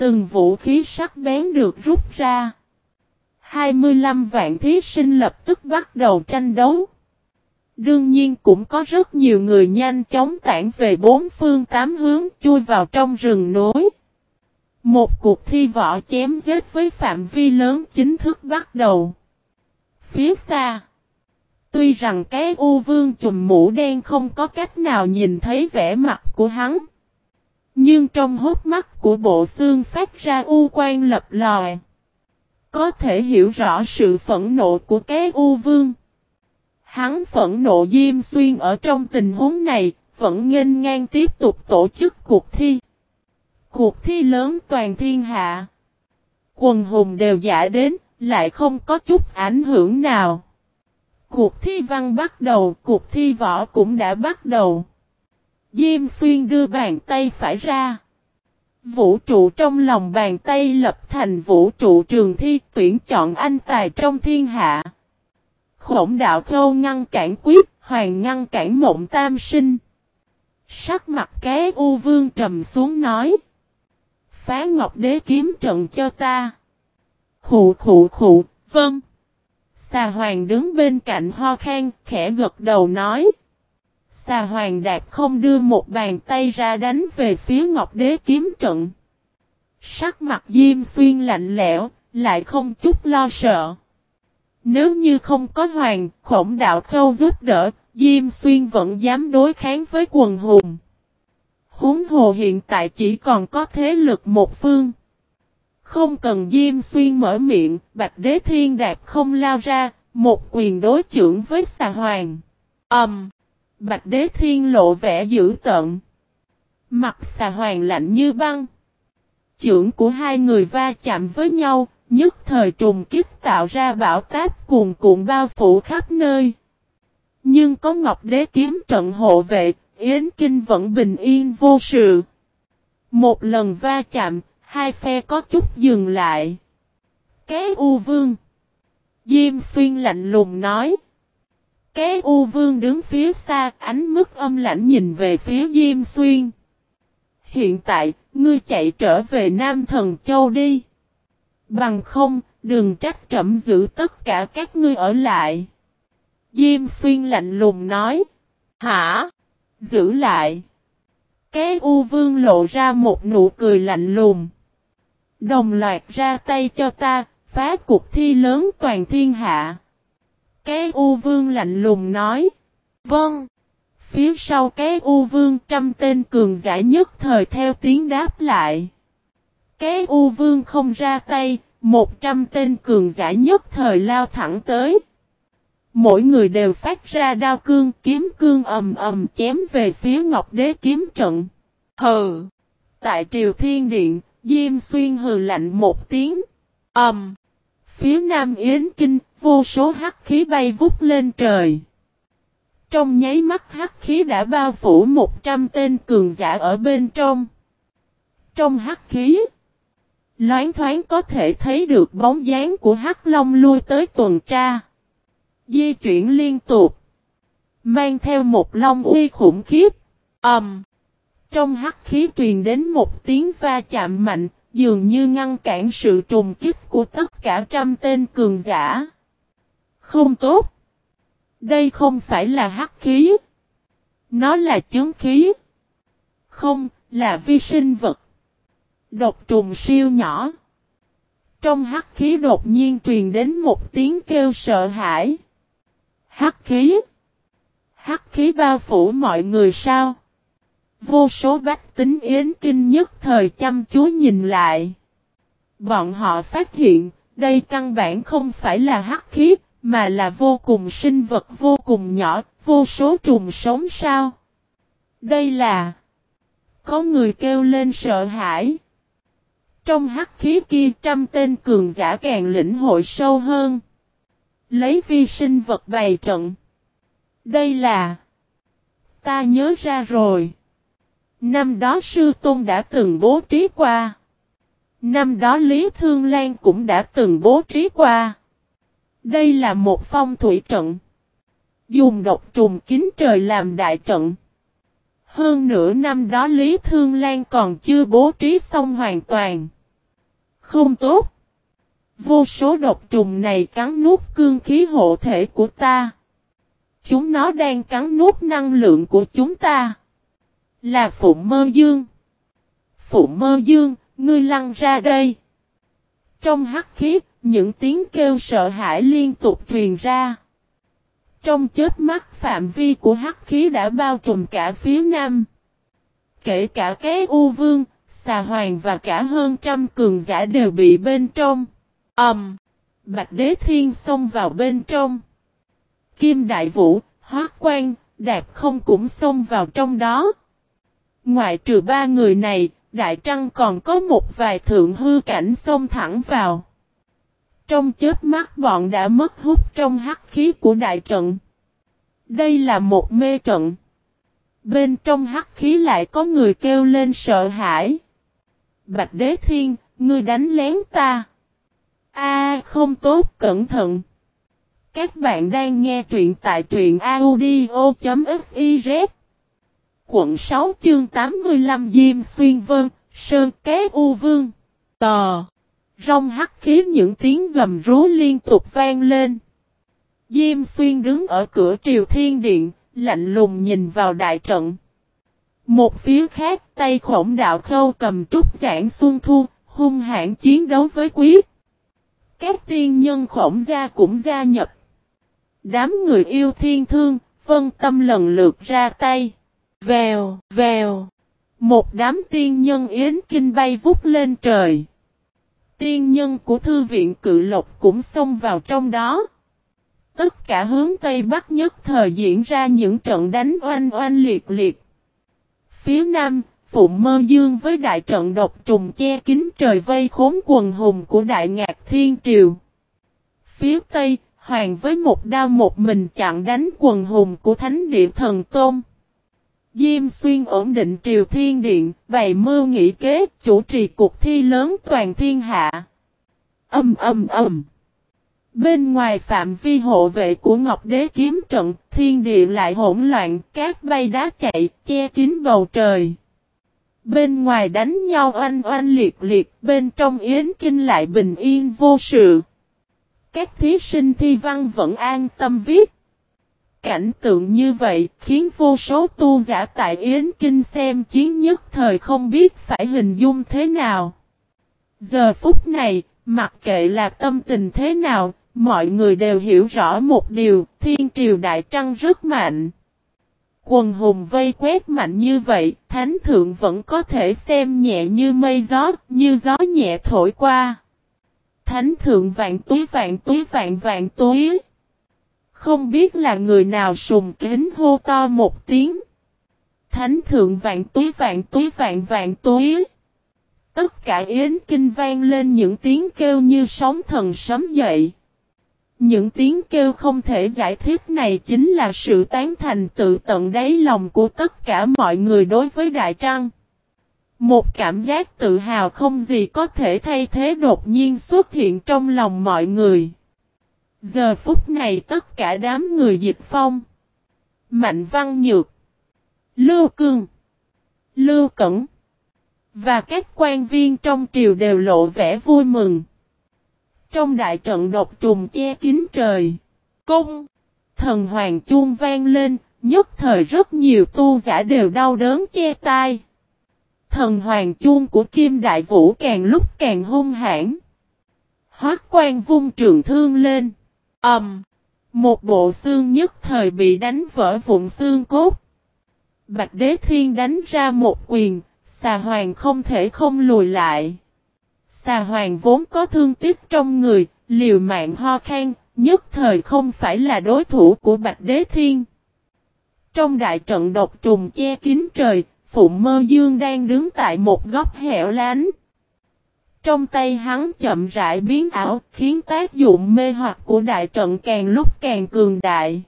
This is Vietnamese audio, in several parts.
Từng vũ khí sắc bén được rút ra. 25 vạn thí sinh lập tức bắt đầu tranh đấu. Đương nhiên cũng có rất nhiều người nhanh chóng tản về bốn phương tám hướng chui vào trong rừng núi. Một cuộc thi võ chém giết với phạm vi lớn chính thức bắt đầu. Phía xa. Tuy rằng cái u vương chùm mũ đen không có cách nào nhìn thấy vẻ mặt của hắn. Nhưng trong hốt mắt của bộ xương phát ra u quan lập lòi. Có thể hiểu rõ sự phẫn nộ của cái u vương. Hắn phẫn nộ Diêm Xuyên ở trong tình huống này, vẫn nghênh ngang tiếp tục tổ chức cuộc thi. Cuộc thi lớn toàn thiên hạ. Quần hùng đều giả đến, lại không có chút ảnh hưởng nào. Cuộc thi văn bắt đầu, cuộc thi võ cũng đã bắt đầu. Diêm xuyên đưa bàn tay phải ra. Vũ trụ trong lòng bàn tay lập thành vũ trụ trường thi tuyển chọn anh tài trong thiên hạ. Khổng đạo khâu ngăn cản quyết, hoàng ngăn cản mộng tam sinh. Sắc mặt cái u vương trầm xuống nói. Phá ngọc đế kiếm trận cho ta. Khụ khụ khụ, vâng. Xà hoàng đứng bên cạnh ho khan, khẽ gật đầu nói. Xà hoàng đạp không đưa một bàn tay ra đánh về phía ngọc đế kiếm trận. Sắc mặt diêm xuyên lạnh lẽo, lại không chút lo sợ. Nếu như không có hoàng, khổng đạo khâu giúp đỡ, Diêm Xuyên vẫn dám đối kháng với quần hùng. Húng hồ hiện tại chỉ còn có thế lực một phương. Không cần Diêm Xuyên mở miệng, Bạch Đế Thiên Đạp không lao ra, một quyền đối trưởng với xà hoàng. Ẩm! Um, Bạch Đế Thiên lộ vẻ dữ tận. Mặt xà hoàng lạnh như băng. chưởng của hai người va chạm với nhau, nhất thời trùng kích tạo ra bão táp cuồn cuộn bao phủ khắp nơi. Nhưng có Ngọc Đế kiếm trận hộ vệ, Yến Kinh vẫn bình yên vô sự. Một lần va chạm, hai phe có chút dừng lại. Cái U Vương Diêm Xuyên lạnh lùng nói. Cái U Vương đứng phía xa, ánh mức âm lạnh nhìn về phía Diêm Xuyên. Hiện tại, ngươi chạy trở về Nam Thần Châu đi. Bằng không, đừng trách trẩm giữ tất cả các ngươi ở lại. Diêm xuyên lạnh lùng nói. Hả? Giữ lại. Cái U Vương lộ ra một nụ cười lạnh lùng. Đồng loạt ra tay cho ta, phá cuộc thi lớn toàn thiên hạ. Cái U Vương lạnh lùng nói. Vâng. Phía sau cái U Vương trăm tên cường giả nhất thời theo tiếng đáp lại. Cái U Vương không ra tay, một trăm tên cường giả nhất thời lao thẳng tới. Mỗi người đều phát ra đao cương kiếm cương ầm ầm chém về phía Ngọc Đế kiếm trận. Hừ! Tại Triều Thiên Điện, Diêm Xuyên hừ lạnh một tiếng. Ầm! Phía Nam Yến Kinh, vô số hắc khí bay vút lên trời. Trong nháy mắt hắc khí đã bao phủ một trăm tên cường giả ở bên trong. Trong hắc khí, loáng thoáng có thể thấy được bóng dáng của hắc long lui tới tuần tra di chuyển liên tục. Mang theo một long uy khủng khiếp. ầm, Um, trong hắc khí truyền đến một tiếng va chạm mạnh, dường như ngăn cản sự trùng kích của tất cả trăm tên cường giả. Không tốt. Đây không phải là hắc khí. Nó là chứng khí. Không, là vi sinh vật. Độc trùng siêu nhỏ. Trong hắc khí đột nhiên truyền đến một tiếng kêu sợ hãi. Hắc khí. Hắc khí bao phủ mọi người sao? Vô số bách tính yến kinh nhất thời chăm chú nhìn lại. Bọn họ phát hiện, đây căn bản không phải là hắc khí, mà là vô cùng sinh vật vô cùng nhỏ, vô số trùng sống sao? Đây là... Có người kêu lên sợ hãi. Trong hắc khí kia trăm tên cường giả càng lĩnh hội sâu hơn. Lấy vi sinh vật bày trận. Đây là... Ta nhớ ra rồi. Năm đó sư tôn đã từng bố trí qua. Năm đó Lý Thương Lan cũng đã từng bố trí qua. Đây là một phong thủy trận. Dùng độc trùng kín trời làm đại trận. Hơn nửa năm đó Lý Thương Lan còn chưa bố trí xong hoàn toàn. Không tốt. Vô số độc trùng này cắn nuốt cương khí hộ thể của ta. Chúng nó đang cắn nuốt năng lượng của chúng ta. Là phụ Mơ Dương. phụ Mơ Dương, ngươi lăn ra đây. Trong hắc khí, những tiếng kêu sợ hãi liên tục truyền ra. Trong chết mắt phạm vi của hắc khí đã bao trùm cả phía nam. Kể cả cái U Vương, Xà Hoàng và cả hơn trăm cường giả đều bị bên trong. ầm, Um, Bạch Đế Thiên xông vào bên trong. Kim Đại Vũ, Hoác Quan, Đạp không cũng xông vào trong đó. Ngoại trừ ba người này, Đại Trăng còn có một vài thượng hư cảnh xông thẳng vào. Trong chết mắt bọn đã mất hút trong hắc khí của đại trận. Đây là một mê trận. Bên trong hắc khí lại có người kêu lên sợ hãi. Bạch Đế Thiên, ngươi đánh lén ta. A không tốt, cẩn thận. Các bạn đang nghe truyện tại truyện audio.fiz Quận 6 chương 85 Diêm Xuyên Vân, Sơn Ké U Vương, Tò. Rong hắc khí những tiếng gầm rú liên tục vang lên. Diêm Xuyên đứng ở cửa triều thiên điện, lạnh lùng nhìn vào đại trận. Một phía khác tay khổng đạo khâu cầm trúc giảng xuân thu, hung hãn chiến đấu với quyết. Các tiên nhân khổng gia cũng gia nhập. Đám người yêu thiên thương, phân tâm lần lượt ra tay. Vèo, vèo. Một đám tiên nhân yến kinh bay vút lên trời. Tiên nhân của thư viện cự lộc cũng xông vào trong đó. Tất cả hướng Tây Bắc nhất thời diễn ra những trận đánh oanh oanh liệt liệt. Phía Nam, Phụng Mơ Dương với đại trận độc trùng che kín trời vây khốn quần hùng của Đại Ngạc Thiên Triều. Phía Tây, Hoàng với một đao một mình chặn đánh quần hùng của Thánh Địa Thần Tôn. Diêm Xuyên ổn định Triều Thiên Điện, bày mưu nghị kế, chủ trì cuộc thi lớn toàn thiên hạ. Âm âm âm. Bên ngoài phạm vi hộ vệ của Ngọc Đế kiếm trận, thiên địa lại hỗn loạn, các bay đá chạy, che kín bầu trời. Bên ngoài đánh nhau oanh oanh liệt liệt, bên trong yến kinh lại bình yên vô sự. Các thí sinh thi văn vẫn an tâm viết. Cảnh tượng như vậy khiến vô số tu giả tại Yến Kinh xem chiến nhất thời không biết phải hình dung thế nào. Giờ phút này, mặc kệ là tâm tình thế nào, mọi người đều hiểu rõ một điều, thiên triều đại trăng rất mạnh. Quần hùng vây quét mạnh như vậy, thánh thượng vẫn có thể xem nhẹ như mây gió, như gió nhẹ thổi qua. Thánh thượng vạn túi vạn túi vạn vạn túi. Không biết là người nào sùng kính hô to một tiếng. Thánh thượng vạn túi vạn túi vạn vạn túi. Tất cả yến kinh vang lên những tiếng kêu như sóng thần sấm dậy. Những tiếng kêu không thể giải thích này chính là sự tán thành tự tận đáy lòng của tất cả mọi người đối với Đại Trăng. Một cảm giác tự hào không gì có thể thay thế đột nhiên xuất hiện trong lòng mọi người. Giờ phút này tất cả đám người dịch phong. Mạnh Văn Nhược. Lưu Cương. Lưu Cẩn. Và các quan viên trong triều đều lộ vẻ vui mừng. Trong đại trận độc trùng che kín trời. Cung. Thần hoàng chuông vang lên. Nhất thời rất nhiều tu giả đều đau đớn che tai. Thần hoàng chuông của Kim Đại Vũ càng lúc càng hung hãn. Hoác quan vung trường thương lên. Ẩm. Um, một bộ xương nhất thời bị đánh vỡ vụn xương cốt. Bạch Đế Thiên đánh ra một quyền, xà hoàng không thể không lùi lại. Xà hoàng vốn có thương tiếc trong người, liều mạng ho khan, nhất thời không phải là đối thủ của Bạch Đế Thiên. Trong đại trận độc trùng che kín trời, Phụng Mơ Dương đang đứng tại một góc hẻo lánh. Trong tay hắn chậm rãi biến ảo, khiến tác dụng mê hoặc của đại trận càng lúc càng cường đại.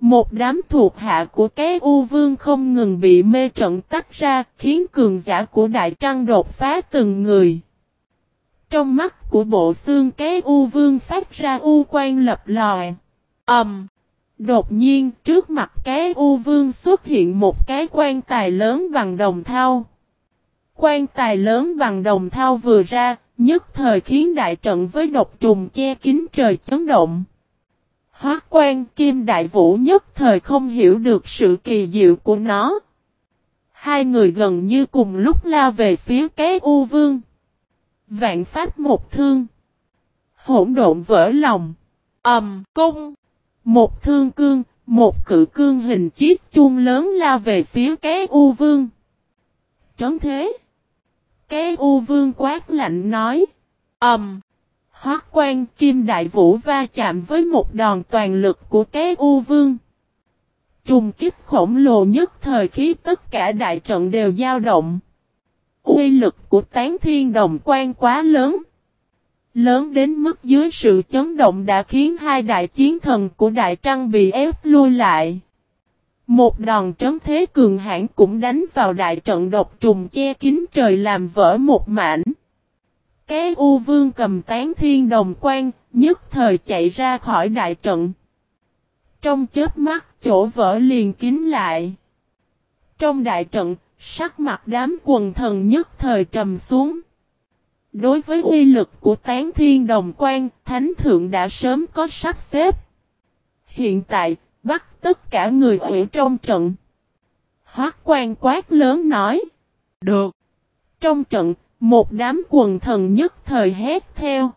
Một đám thuộc hạ của cái U Vương không ngừng bị mê trận tách ra, khiến cường giả của đại trăng đột phá từng người. Trong mắt của bộ xương cái U Vương phát ra U quan lập lòi. Ẩm! Um, đột nhiên trước mặt cái U Vương xuất hiện một cái quan tài lớn bằng đồng thau quan tài lớn bằng đồng thau vừa ra, Nhất thời khiến đại trận với độc trùng che kín trời chấn động. Hóa quan kim đại vũ nhất thời không hiểu được sự kỳ diệu của nó. Hai người gần như cùng lúc lao về phía cái u vương. Vạn pháp một thương. Hỗn độn vỡ lòng. ầm cung. Một thương cương, một cự cương hình chiếc chuông lớn lao về phía cái u vương. Trấn thế. Cái u vương quát lạnh nói. ầm. Hóa quan kim đại vũ va chạm với một đòn toàn lực của cái u vương. Trùng kích khổng lồ nhất thời khí tất cả đại trận đều dao động. Uy lực của tán thiên đồng quan quá lớn. Lớn đến mức dưới sự chấn động đã khiến hai đại chiến thần của Đại Trăng bị ép lui lại. Một đòn trấn thế cường hãn cũng đánh vào đại trận độc trùng che kín trời làm vỡ một mảnh. Cái U Vương cầm tán thiên đồng quan, nhất thời chạy ra khỏi đại trận. Trong chết mắt, chỗ vỡ liền kín lại. Trong đại trận, sắc mặt đám quần thần nhất thời trầm xuống. Đối với uy lực của tán thiên đồng quan, thánh thượng đã sớm có sắp xếp. Hiện tại, bắt tất cả người ở trong trận. Hoác quan quát lớn nói. Được. Trong trận, một đám quần thần nhất thời hét theo.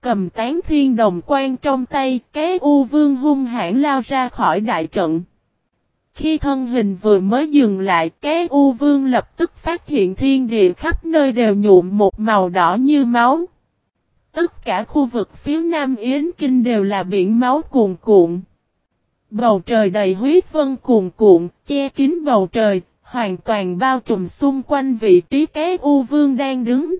Cầm tán thiên đồng quan trong tay, cái u vương hung hãn lao ra khỏi đại trận. Khi thân hình vừa mới dừng lại, cái u vương lập tức phát hiện thiên địa khắp nơi đều nhuộm một màu đỏ như máu. Tất cả khu vực phía nam Yến Kinh đều là biển máu cuồn cuộn. Bầu trời đầy huyết vân cuồn cuộn, che kín bầu trời, hoàn toàn bao trùm xung quanh vị trí cái U Vương đang đứng.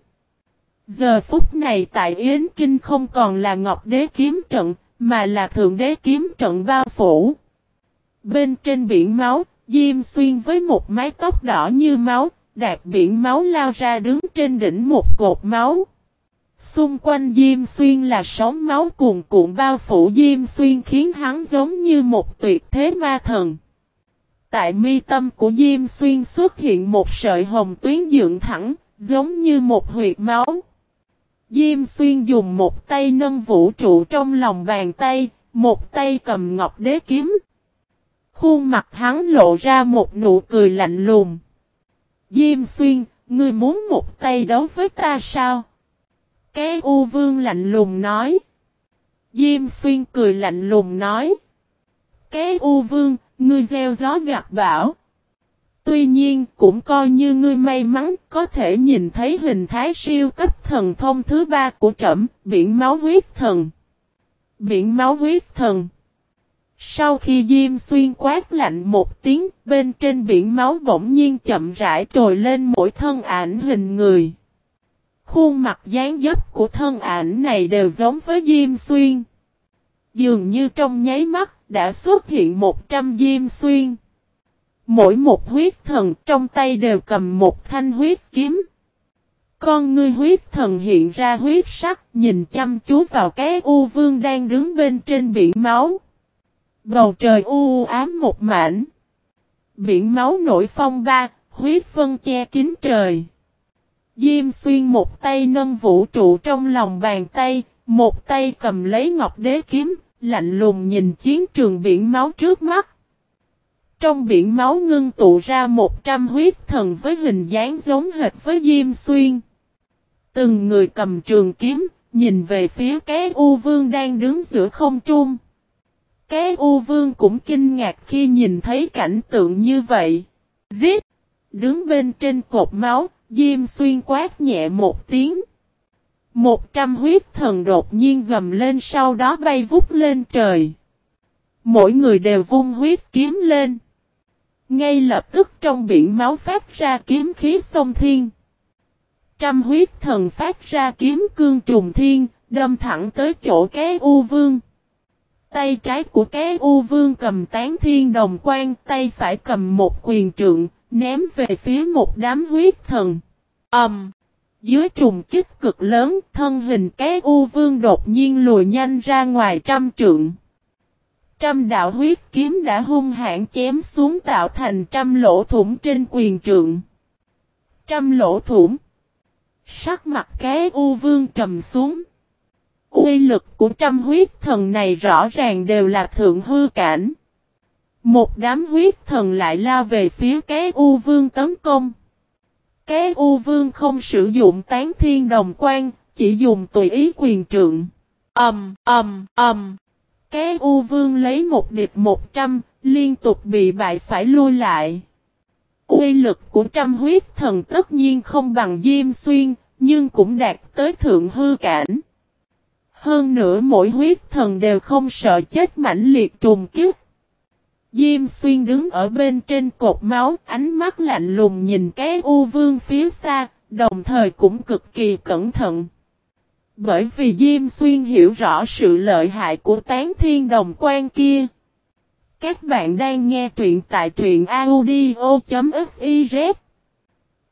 Giờ phút này tại Yến Kinh không còn là Ngọc Đế kiếm trận, mà là Thượng Đế kiếm trận bao phủ. Bên trên biển máu, Diêm Xuyên với một mái tóc đỏ như máu, đạt biển máu lao ra đứng trên đỉnh một cột máu. Xung quanh Diêm Xuyên là sóng máu cuồn cuộn bao phủ Diêm Xuyên khiến hắn giống như một tuyệt thế ma thần. Tại mi tâm của Diêm Xuyên xuất hiện một sợi hồng tuyến dựng thẳng, giống như một huyệt máu. Diêm Xuyên dùng một tay nâng vũ trụ trong lòng bàn tay, một tay cầm ngọc đế kiếm. Khuôn mặt hắn lộ ra một nụ cười lạnh lùng. Diêm Xuyên, ngươi muốn một tay đấu với ta sao? Cái U Vương lạnh lùng nói. Diêm Xuyên cười lạnh lùng nói. Cái U Vương, ngươi gieo gió gạt bão. Tuy nhiên, cũng coi như ngươi may mắn có thể nhìn thấy hình thái siêu cấp thần thông thứ ba của trẩm, biển máu huyết thần. Biển máu huyết thần. Sau khi Diêm Xuyên quát lạnh một tiếng, bên trên biển máu bỗng nhiên chậm rãi trồi lên mỗi thân ảnh hình người. Khuôn mặt dáng dấp của thân ảnh này đều giống với Diêm Xuyên. Dường như trong nháy mắt đã xuất hiện 100 Diêm Xuyên. Mỗi một huyết thần trong tay đều cầm một thanh huyết kiếm. Con ngươi huyết thần hiện ra huyết sắc nhìn chăm chú vào cái U Vương đang đứng bên trên biển máu. Bầu trời u ám một mảnh. Biển máu nổi phong ba, huyết vân che kín trời. Diêm xuyên một tay nâng vũ trụ trong lòng bàn tay, một tay cầm lấy ngọc đế kiếm, lạnh lùng nhìn chiến trường biển máu trước mắt. Trong biển máu ngưng tụ ra một trăm huyết thần với hình dáng giống hệt với Diêm Xuyên. Từng người cầm trường kiếm, nhìn về phía cái U Vương đang đứng giữa không trung. Cái U Vương cũng kinh ngạc khi nhìn thấy cảnh tượng như vậy. Giết! Đứng bên trên cột máu, Diêm Xuyên quát nhẹ một tiếng. Một trăm huyết thần đột nhiên gầm lên sau đó bay vút lên trời. Mỗi người đều vung huyết kiếm lên. Ngay lập tức trong biển máu phát ra kiếm khí sông thiên. Trăm huyết thần phát ra kiếm cương trùng thiên, đâm thẳng tới chỗ cái U Vương. Tay trái của cái U Vương cầm tán thiên đồng quan, tay phải cầm một quyền trượng, ném về phía một đám huyết thần. Ầm! Um, dưới trùng kích cực lớn, thân hình cái U Vương đột nhiên lùi nhanh ra ngoài trăm trượng. Trăm đạo huyết kiếm đã hung hãn chém xuống tạo thành trăm lỗ thủng trên quyền trượng. Trăm lỗ thủng. Sắc mặt cái U Vương trầm xuống. Uy lực của trăm huyết thần này rõ ràng đều là thượng hư cảnh. Một đám huyết thần lại lao về phía cái U Vương tấn công. Cái U Vương không sử dụng tán thiên đồng quan, chỉ dùng tùy ý quyền trượng. âm âm âm Cái U Vương lấy một địch một trăm, liên tục bị bại phải lui lại. Uy lực của trăm huyết thần tất nhiên không bằng Diêm Xuyên, nhưng cũng đạt tới thượng hư cảnh. Hơn nữa mỗi huyết thần đều không sợ chết mãnh liệt trùng kiếp. Diêm xuyên đứng ở bên trên cột máu, ánh mắt lạnh lùng nhìn cái u vương phía xa, đồng thời cũng cực kỳ cẩn thận. Bởi vì Diêm xuyên hiểu rõ sự lợi hại của tán thiên đồng quan kia. Các bạn đang nghe truyện tại truyện audio.fiz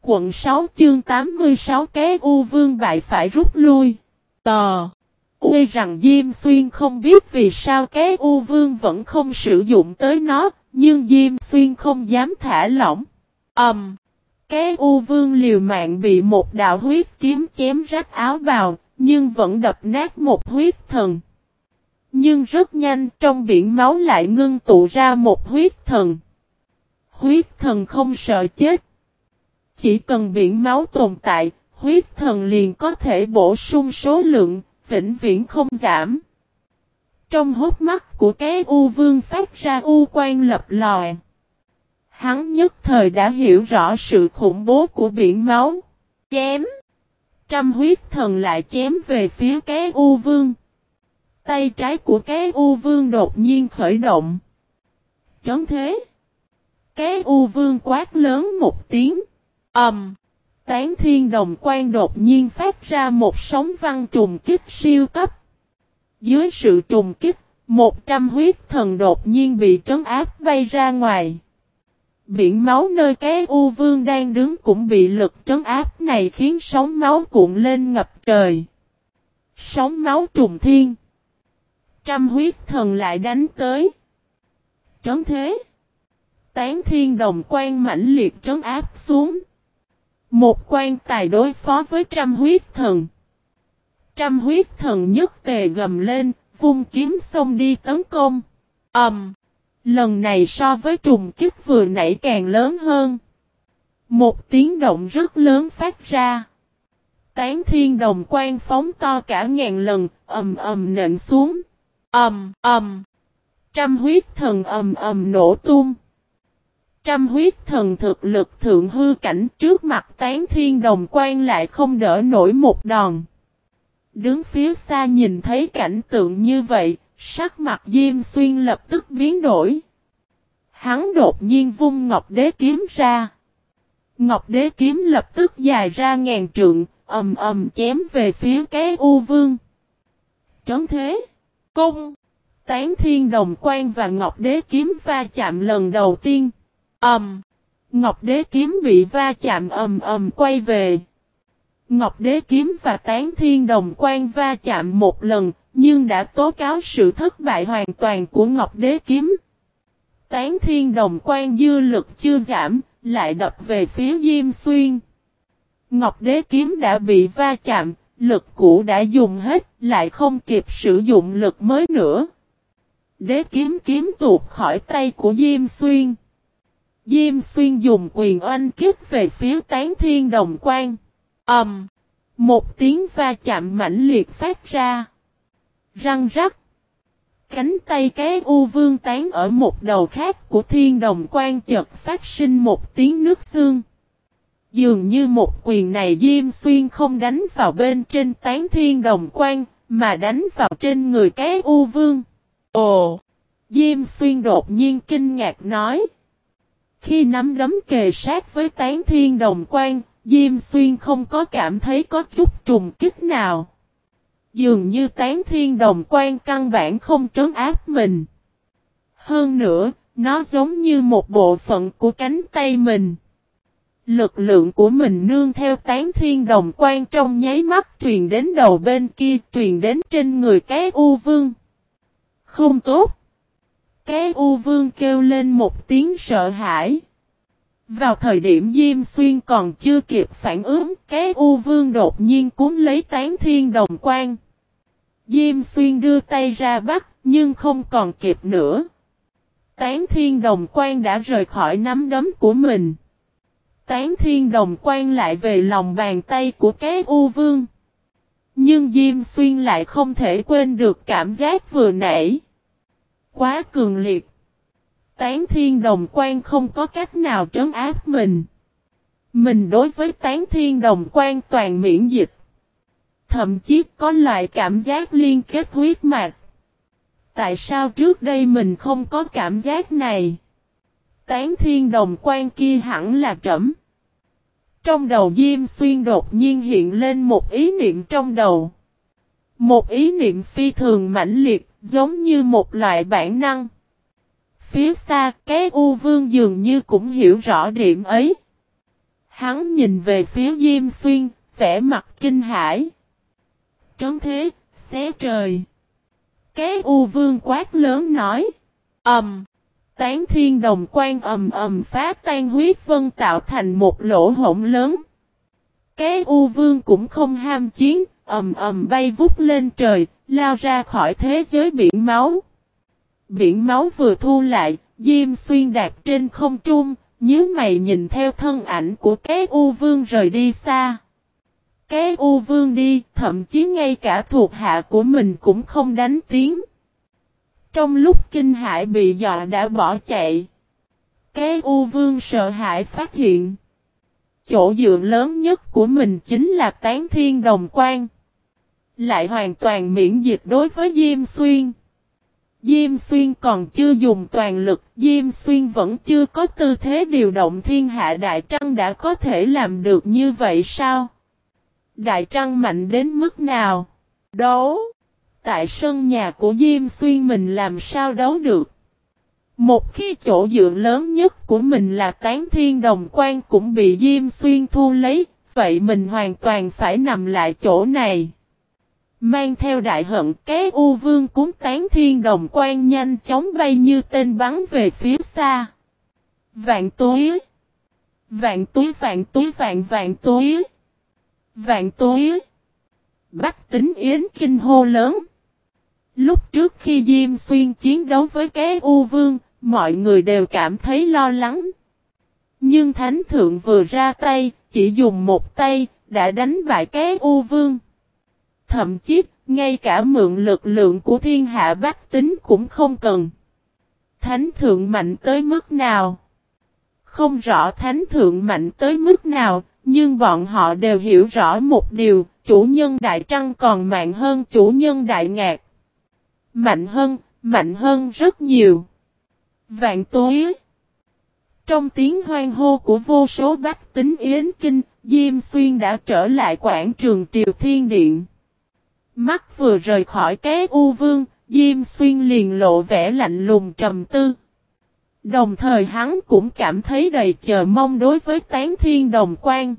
Quận 6 chương 86 cái u vương bại phải rút lui. Tò. Tuy rằng Diêm Xuyên không biết vì sao cái U Vương vẫn không sử dụng tới nó, nhưng Diêm Xuyên không dám thả lỏng. Ẩm! Um, cái U Vương liều mạng bị một đạo huyết kiếm chém rách áo bào, nhưng vẫn đập nát một huyết thần. Nhưng rất nhanh trong biển máu lại ngưng tụ ra một huyết thần. Huyết thần không sợ chết. Chỉ cần biển máu tồn tại, huyết thần liền có thể bổ sung số lượng, vĩnh viễn không giảm. Trong hốt mắt của cái U Vương phát ra U quan lập lòi. Hắn nhất thời đã hiểu rõ sự khủng bố của biển máu. Chém. Trăm huyết thần lại chém về phía cái U Vương. Tay trái của cái U Vương đột nhiên khởi động. Trấn thế. Cái U Vương quát lớn một tiếng. Ẩm. Um, tán thiên đồng quan đột nhiên phát ra một sóng văn trùng kích siêu cấp. Dưới sự trùng kích, một trăm huyết thần đột nhiên bị trấn áp bay ra ngoài. Biển máu nơi cái U Vương đang đứng cũng bị lực trấn áp này khiến sóng máu cuộn lên ngập trời. Sóng máu trùng thiên. Trăm huyết thần lại đánh tới. Trấn thế. Tán thiên đồng quan mãnh liệt trấn áp xuống. Một quan tài đối phó với trăm huyết thần. Trăm huyết thần nhất tề gầm lên, vung kiếm xông đi tấn công. Ẩm! Um, lần này so với trùng kích vừa nãy càng lớn hơn. Một tiếng động rất lớn phát ra. Tán thiên đồng quan phóng to cả ngàn lần, ầm ầm nện xuống. Ầm ầm. Trăm huyết thần ầm ầm nổ tung. Trăm huyết thần thực lực thượng hư cảnh trước mặt tán thiên đồng quan lại không đỡ nổi một đòn. Đứng phía xa nhìn thấy cảnh tượng như vậy, sắc mặt Diêm Xuyên lập tức biến đổi. Hắn đột nhiên vung ngọc đế kiếm ra. Ngọc đế kiếm lập tức dài ra ngàn trượng, ầm ầm chém về phía cái U Vương. Trấn thế, cung, tán thiên đồng quan và ngọc đế kiếm va chạm lần đầu tiên. Ầm. Ngọc đế kiếm bị va chạm ầm ầm quay về. Ngọc đế kiếm và tán thiên đồng quan va chạm một lần, nhưng đã tố cáo sự thất bại hoàn toàn của Ngọc đế kiếm. Tán thiên đồng quan dư lực chưa giảm, lại đập về phía Diêm Xuyên. Ngọc đế kiếm đã bị va chạm, lực cũ đã dùng hết, lại không kịp sử dụng lực mới nữa. Đế kiếm kiếm tuột khỏi tay của Diêm Xuyên. Diêm xuyên dùng quyền oanh kích về phía tán thiên đồng quan. Ẩm. Um, một tiếng va chạm mãnh liệt phát ra. Răng rắc. Cánh tay cái u vương tán ở một đầu khác của thiên đồng quan chợt phát sinh một tiếng nước xương. Dường như một quyền này Diêm Xuyên không đánh vào bên trên tán thiên đồng quan, mà đánh vào trên người cái u vương. Ồ! Diêm Xuyên đột nhiên kinh ngạc nói. Khi nắm đấm kề sát với tán thiên đồng quan, Diêm Xuyên không có cảm thấy có chút trùng kích nào. Dường như tán thiên đồng quan căn bản không trấn áp mình. Hơn nữa, nó giống như một bộ phận của cánh tay mình. Lực lượng của mình nương theo tán thiên đồng quan trong nháy mắt truyền đến đầu bên kia truyền đến trên người cái u vương. Không tốt. Cái U Vương kêu lên một tiếng sợ hãi. Vào thời điểm Diêm Xuyên còn chưa kịp phản ứng, cái U Vương đột nhiên cúm lấy tán thiên đồng quan. Diêm Xuyên đưa tay ra bắt, nhưng không còn kịp nữa. Tán thiên đồng quan đã rời khỏi nắm đấm của mình. Tán thiên đồng quan lại về lòng bàn tay của cái U Vương. Nhưng Diêm Xuyên lại không thể quên được cảm giác vừa nãy. Quá cường liệt. Tán thiên đồng quan không có cách nào trấn áp mình. Mình đối với tán thiên đồng quan toàn miễn dịch. Thậm chí có loại cảm giác liên kết huyết mạch. Tại sao trước đây mình không có cảm giác này? Tán thiên đồng quan kia hẳn là trẫm. Trong đầu Diêm Xuyên đột nhiên hiện lên một ý niệm trong đầu. Một ý niệm phi thường mãnh liệt, giống như một loại bản năng. Phía xa, cái U Vương dường như cũng hiểu rõ điểm ấy. Hắn nhìn về phía Diêm Xuyên, vẻ mặt kinh hãi. Trấn thế, xé trời. Cái U Vương quát lớn nói. Ẩm. Um, tán thiên đồng quan ầm ầm phá tan huyết vân tạo thành một lỗ hổng lớn. Cái U Vương cũng không ham chiến, ầm ầm bay vút lên trời, lao ra khỏi thế giới biển máu. Biển máu vừa thu lại, Diêm xuyên đạp trên không trung, nhớ mày nhìn theo thân ảnh của cái U Vương rời đi xa. Cái U Vương đi, thậm chí ngay cả thuộc hạ của mình cũng không đánh tiếng. Trong lúc kinh hải bị dọa đã bỏ chạy. Cái U Vương sợ hãi phát hiện. Chỗ dựa lớn nhất của mình chính là tán thiên đồng quan. Lại hoàn toàn miễn dịch đối với Diêm Xuyên. Diêm Xuyên còn chưa dùng toàn lực, Diêm Xuyên vẫn chưa có tư thế điều động thiên hạ Đại Trăng đã có thể làm được như vậy sao? Đại Trăng mạnh đến mức nào? Đấu! Tại sân nhà của Diêm Xuyên mình làm sao đấu được? Một khi chỗ dựa lớn nhất của mình là tán thiên đồng quan cũng bị Diêm Xuyên thu lấy, vậy mình hoàn toàn phải nằm lại chỗ này. Mang theo đại hận cái U Vương cúng tán thiên đồng quan nhanh chóng bay như tên bắn về phía xa. Vạn túi. Vạn túi vạn túi vạn vạn túi. Vạn túi. Bách tính yến kinh hô lớn. Lúc trước khi Diêm Xuyên chiến đấu với cái U Vương, mọi người đều cảm thấy lo lắng. Nhưng Thánh Thượng vừa ra tay, chỉ dùng một tay, đã đánh bại cái U Vương. Thậm chí, ngay cả mượn lực lượng của thiên hạ bách tính cũng không cần. Thánh thượng mạnh tới mức nào? Không rõ thánh thượng mạnh tới mức nào, nhưng bọn họ đều hiểu rõ một điều, chủ nhân đại trăng còn mạnh hơn chủ nhân đại ngạc. Mạnh hơn, mạnh hơn rất nhiều. Vạn tối. Trong tiếng hoang hô của vô số bách tính Yến Kinh, Diêm Xuyên đã trở lại quảng trường Triều Thiên Điện. Mắt vừa rời khỏi cái u vương, Diêm Xuyên liền lộ vẻ lạnh lùng trầm tư. Đồng thời hắn cũng cảm thấy đầy chờ mong đối với tán thiên đồng quan.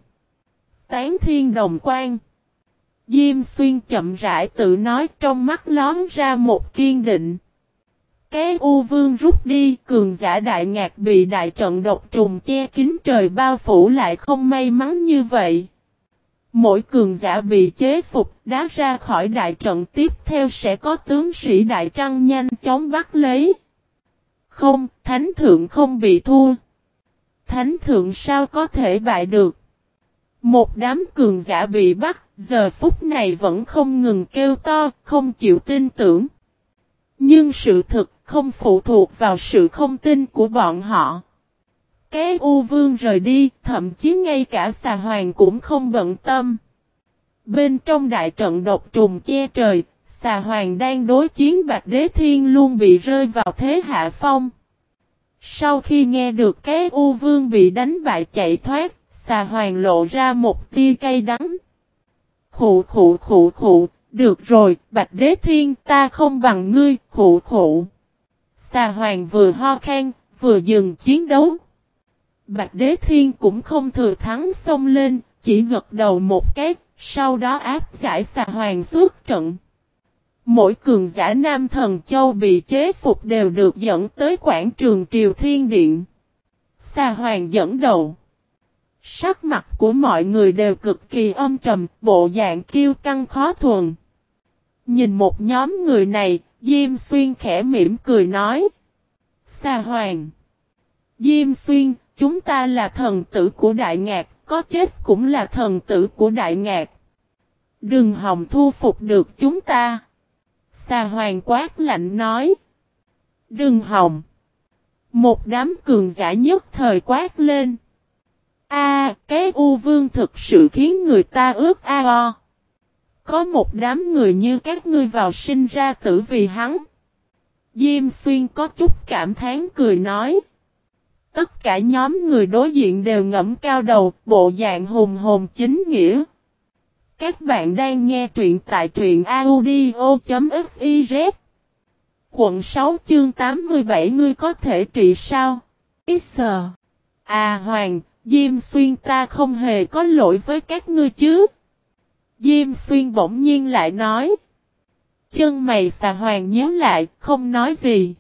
Tán thiên đồng quan. Diêm Xuyên chậm rãi tự nói trong mắt lón ra một kiên định. Cái U Vương rút đi, cường giả đại ngạc bị đại trận độc trùng che kín trời bao phủ lại không may mắn như vậy. Mỗi cường giả bị chế phục đá ra khỏi đại trận tiếp theo sẽ có tướng sĩ đại trăng nhanh chóng bắt lấy. Không, thánh thượng không bị thua. Thánh thượng sao có thể bại được? Một đám cường giả bị bắt, giờ phút này vẫn không ngừng kêu to, không chịu tin tưởng. Nhưng sự thực không phụ thuộc vào sự không tin của bọn họ. Cái U Vương rời đi, thậm chí ngay cả xà hoàng cũng không bận tâm. Bên trong đại trận độc trùng che trời, xà hoàng đang đối chiến Bạch Đế Thiên luôn bị rơi vào thế hạ phong. Sau khi nghe được cái U Vương bị đánh bại chạy thoát, xà hoàng lộ ra một tia cay đắng. Khụ khụ khụ khụ, được rồi, Bạch Đế Thiên ta không bằng ngươi, khụ khụ. Xà hoàng vừa ho khen vừa dừng chiến đấu. Bạch Đế Thiên cũng không thừa thắng xông lên, chỉ gật đầu một cái, sau đó áp giải xà hoàng suốt trận. Mỗi cường giả Nam Thần Châu bị chế phục đều được dẫn tới quảng trường Triều Thiên Điện. Xà hoàng dẫn đầu. Sắc mặt của mọi người đều cực kỳ âm trầm, bộ dạng kiêu căng khó thuần. Nhìn một nhóm người này, Diêm Xuyên khẽ mỉm cười nói. Xà hoàng. Diêm Xuyên, chúng ta là thần tử của Đại Ngạc, có chết cũng là thần tử của Đại Ngạc. Đừng hòng thu phục được chúng ta. Xà hoàng quát lạnh nói. Đừng hòng. Một đám cường giả nhất thời quát lên. A, cái U Vương thực sự khiến người ta ước a o. Có một đám người như các ngươi vào sinh ra tử vì hắn. Diêm xuyên có chút cảm thán cười nói. Tất cả nhóm người đối diện đều ngẫm cao đầu, bộ dạng hùng hồn chính nghĩa. Các bạn đang nghe truyện tại truyện audio.fiz Quận 6 chương 87 ngươi có thể trị sao? X À Hoàng, Diêm Xuyên ta không hề có lỗi với các ngươi chứ? Diêm Xuyên bỗng nhiên lại nói. Chân mày xà hoàng nhớ lại, không nói gì.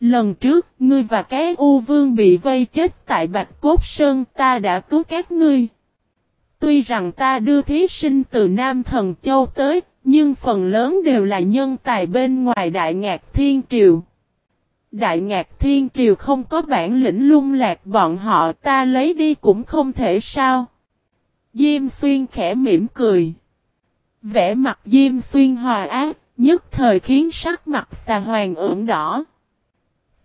Lần trước, ngươi và cái U Vương bị vây chết tại Bạch Cốt Sơn ta đã cứu các ngươi. Tuy rằng ta đưa thí sinh từ Nam Thần Châu tới, nhưng phần lớn đều là nhân tài bên ngoài Đại Ngạc Thiên Triều. Đại Ngạc Thiên Triều không có bản lĩnh lung lạc bọn họ ta lấy đi cũng không thể sao. Diêm Xuyên khẽ mỉm cười. Vẽ mặt Diêm Xuyên hòa ác, nhất thời khiến sắc mặt xà hoàng ửng đỏ.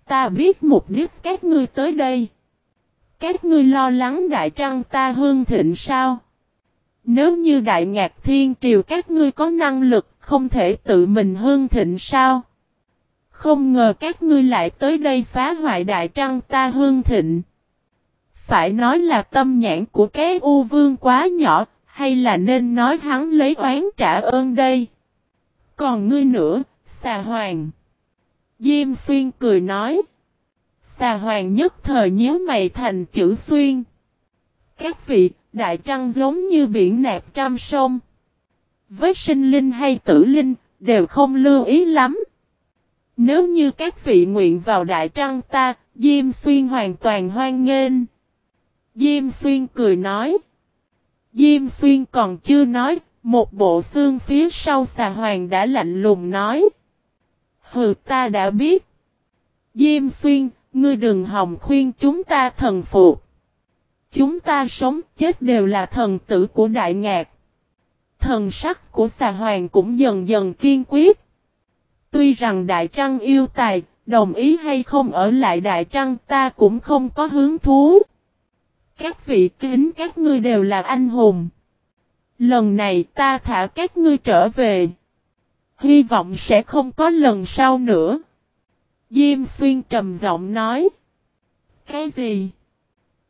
Ta biết mục đích các ngươi tới đây. Các ngươi lo lắng đại trăng ta hương thịnh sao? Nếu như đại ngạc thiên triều các ngươi có năng lực không thể tự mình hương thịnh sao? Không ngờ các ngươi lại tới đây phá hoại đại trăng ta hương thịnh. Phải nói là tâm nhãn của cái U vương quá nhỏ, hay là nên nói hắn lấy oán trả ơn đây? Còn ngươi nữa, xà hoàng. Diêm xuyên cười nói. Xà hoàng nhất thời nhớ mày thành chữ xuyên. Các vị, đại trăng giống như biển nạp trăm sông. Với sinh linh hay tử linh, đều không lưu ý lắm. Nếu như các vị nguyện vào đại trăng ta, Diêm Xuyên hoàn toàn hoan nghênh. Diêm Xuyên cười nói. Diêm Xuyên còn chưa nói, một bộ xương phía sau xà hoàng đã lạnh lùng nói. Hừ ta đã biết. Diêm Xuyên, ngươi đừng hòng khuyên chúng ta thần phục. Chúng ta sống chết đều là thần tử của đại ngạc. Thần sắc của xà hoàng cũng dần dần kiên quyết. Tuy rằng Đại Trăng yêu tài, đồng ý hay không ở lại Đại Trăng ta cũng không có hứng thú. Các vị kính các ngươi đều là anh hùng. Lần này ta thả các ngươi trở về. Hy vọng sẽ không có lần sau nữa. Diêm xuyên trầm giọng nói. Cái gì?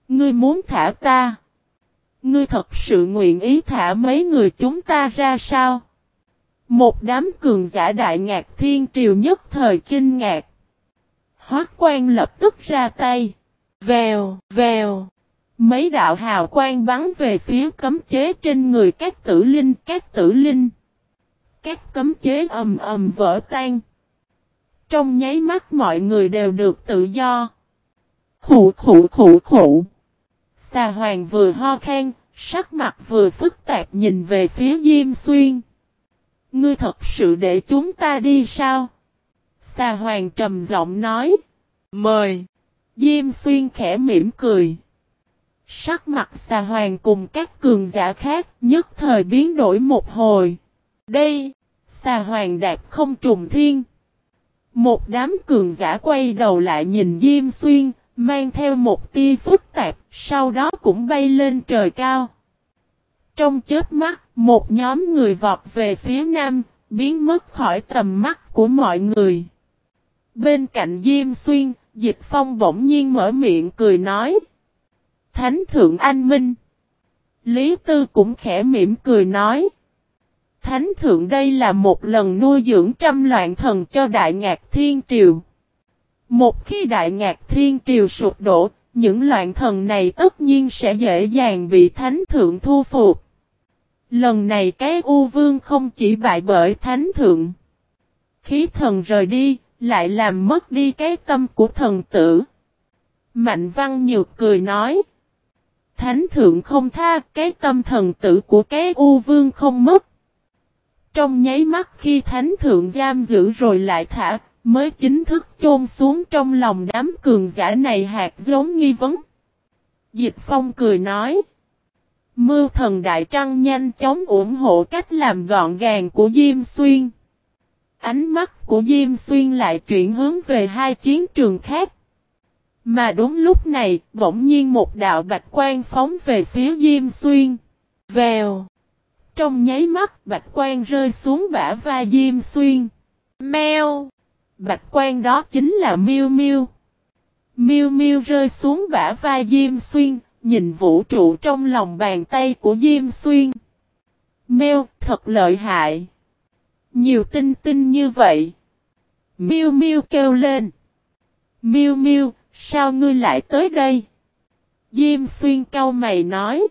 Ngươi muốn thả ta? Ngươi thật sự nguyện ý thả mấy người chúng ta ra sao? Một đám cường giả đại ngạc thiên triều nhất thời kinh ngạc. Hoác quan lập tức ra tay. Vèo, vèo. Mấy đạo hào quang bắn về phía cấm chế trên người các tử linh, các tử linh. Các cấm chế ầm ầm vỡ tan. Trong nháy mắt mọi người đều được tự do. Khủ khủ khủ khủ. Xà hoàng vừa ho khen, sắc mặt vừa phức tạp nhìn về phía Diêm Xuyên. Ngươi thật sự để chúng ta đi sao? Xà hoàng trầm giọng nói. Mời. Diêm xuyên khẽ mỉm cười. Sắc mặt xà hoàng cùng các cường giả khác nhất thời biến đổi một hồi. Đây, xà hoàng đạp không trùng thiên. Một đám cường giả quay đầu lại nhìn Diêm Xuyên, mang theo một tia phức tạp, sau đó cũng bay lên trời cao. Trong chết mắt, một nhóm người vọt về phía nam, biến mất khỏi tầm mắt của mọi người. Bên cạnh Diêm Xuyên, Dịch Phong bỗng nhiên mở miệng cười nói. Thánh Thượng Anh Minh. Lý Tư cũng khẽ mỉm cười nói. Thánh Thượng đây là một lần nuôi dưỡng trăm loạn thần cho Đại Ngạc Thiên Triều. Một khi Đại Ngạc Thiên Triều sụp đổ, những loạn thần này tất nhiên sẽ dễ dàng bị Thánh Thượng thu phục. Lần này cái U Vương không chỉ bại bởi Thánh Thượng. Khí thần rời đi, lại làm mất đi cái tâm của thần tử. Mạnh Văn Nhược cười nói. Thánh thượng không tha, cái tâm thần tử của cái U Vương không mất. Trong nháy mắt khi thánh thượng giam giữ rồi lại thả, mới chính thức chôn xuống trong lòng đám cường giả này hạt giống nghi vấn. Dịch Phong cười nói. Mưu thần Đại Trăng nhanh chóng ủng hộ cách làm gọn gàng của Diêm Xuyên. Ánh mắt của Diêm Xuyên lại chuyển hướng về hai chiến trường khác. Mà đúng lúc này, bỗng nhiên một đạo bạch quan phóng về phía Diêm Xuyên. Vèo. Trong nháy mắt, bạch quan rơi xuống bả vai Diêm Xuyên. Mèo. Bạch quan đó chính là miu miu. miu miu rơi xuống bả vai Diêm Xuyên, nhìn vũ trụ trong lòng bàn tay của Diêm Xuyên. Mèo, thật lợi hại. Nhiều tinh tinh như vậy. miu miu kêu lên. miu miu sao ngươi lại tới đây? Diêm Xuyên cau mày nói.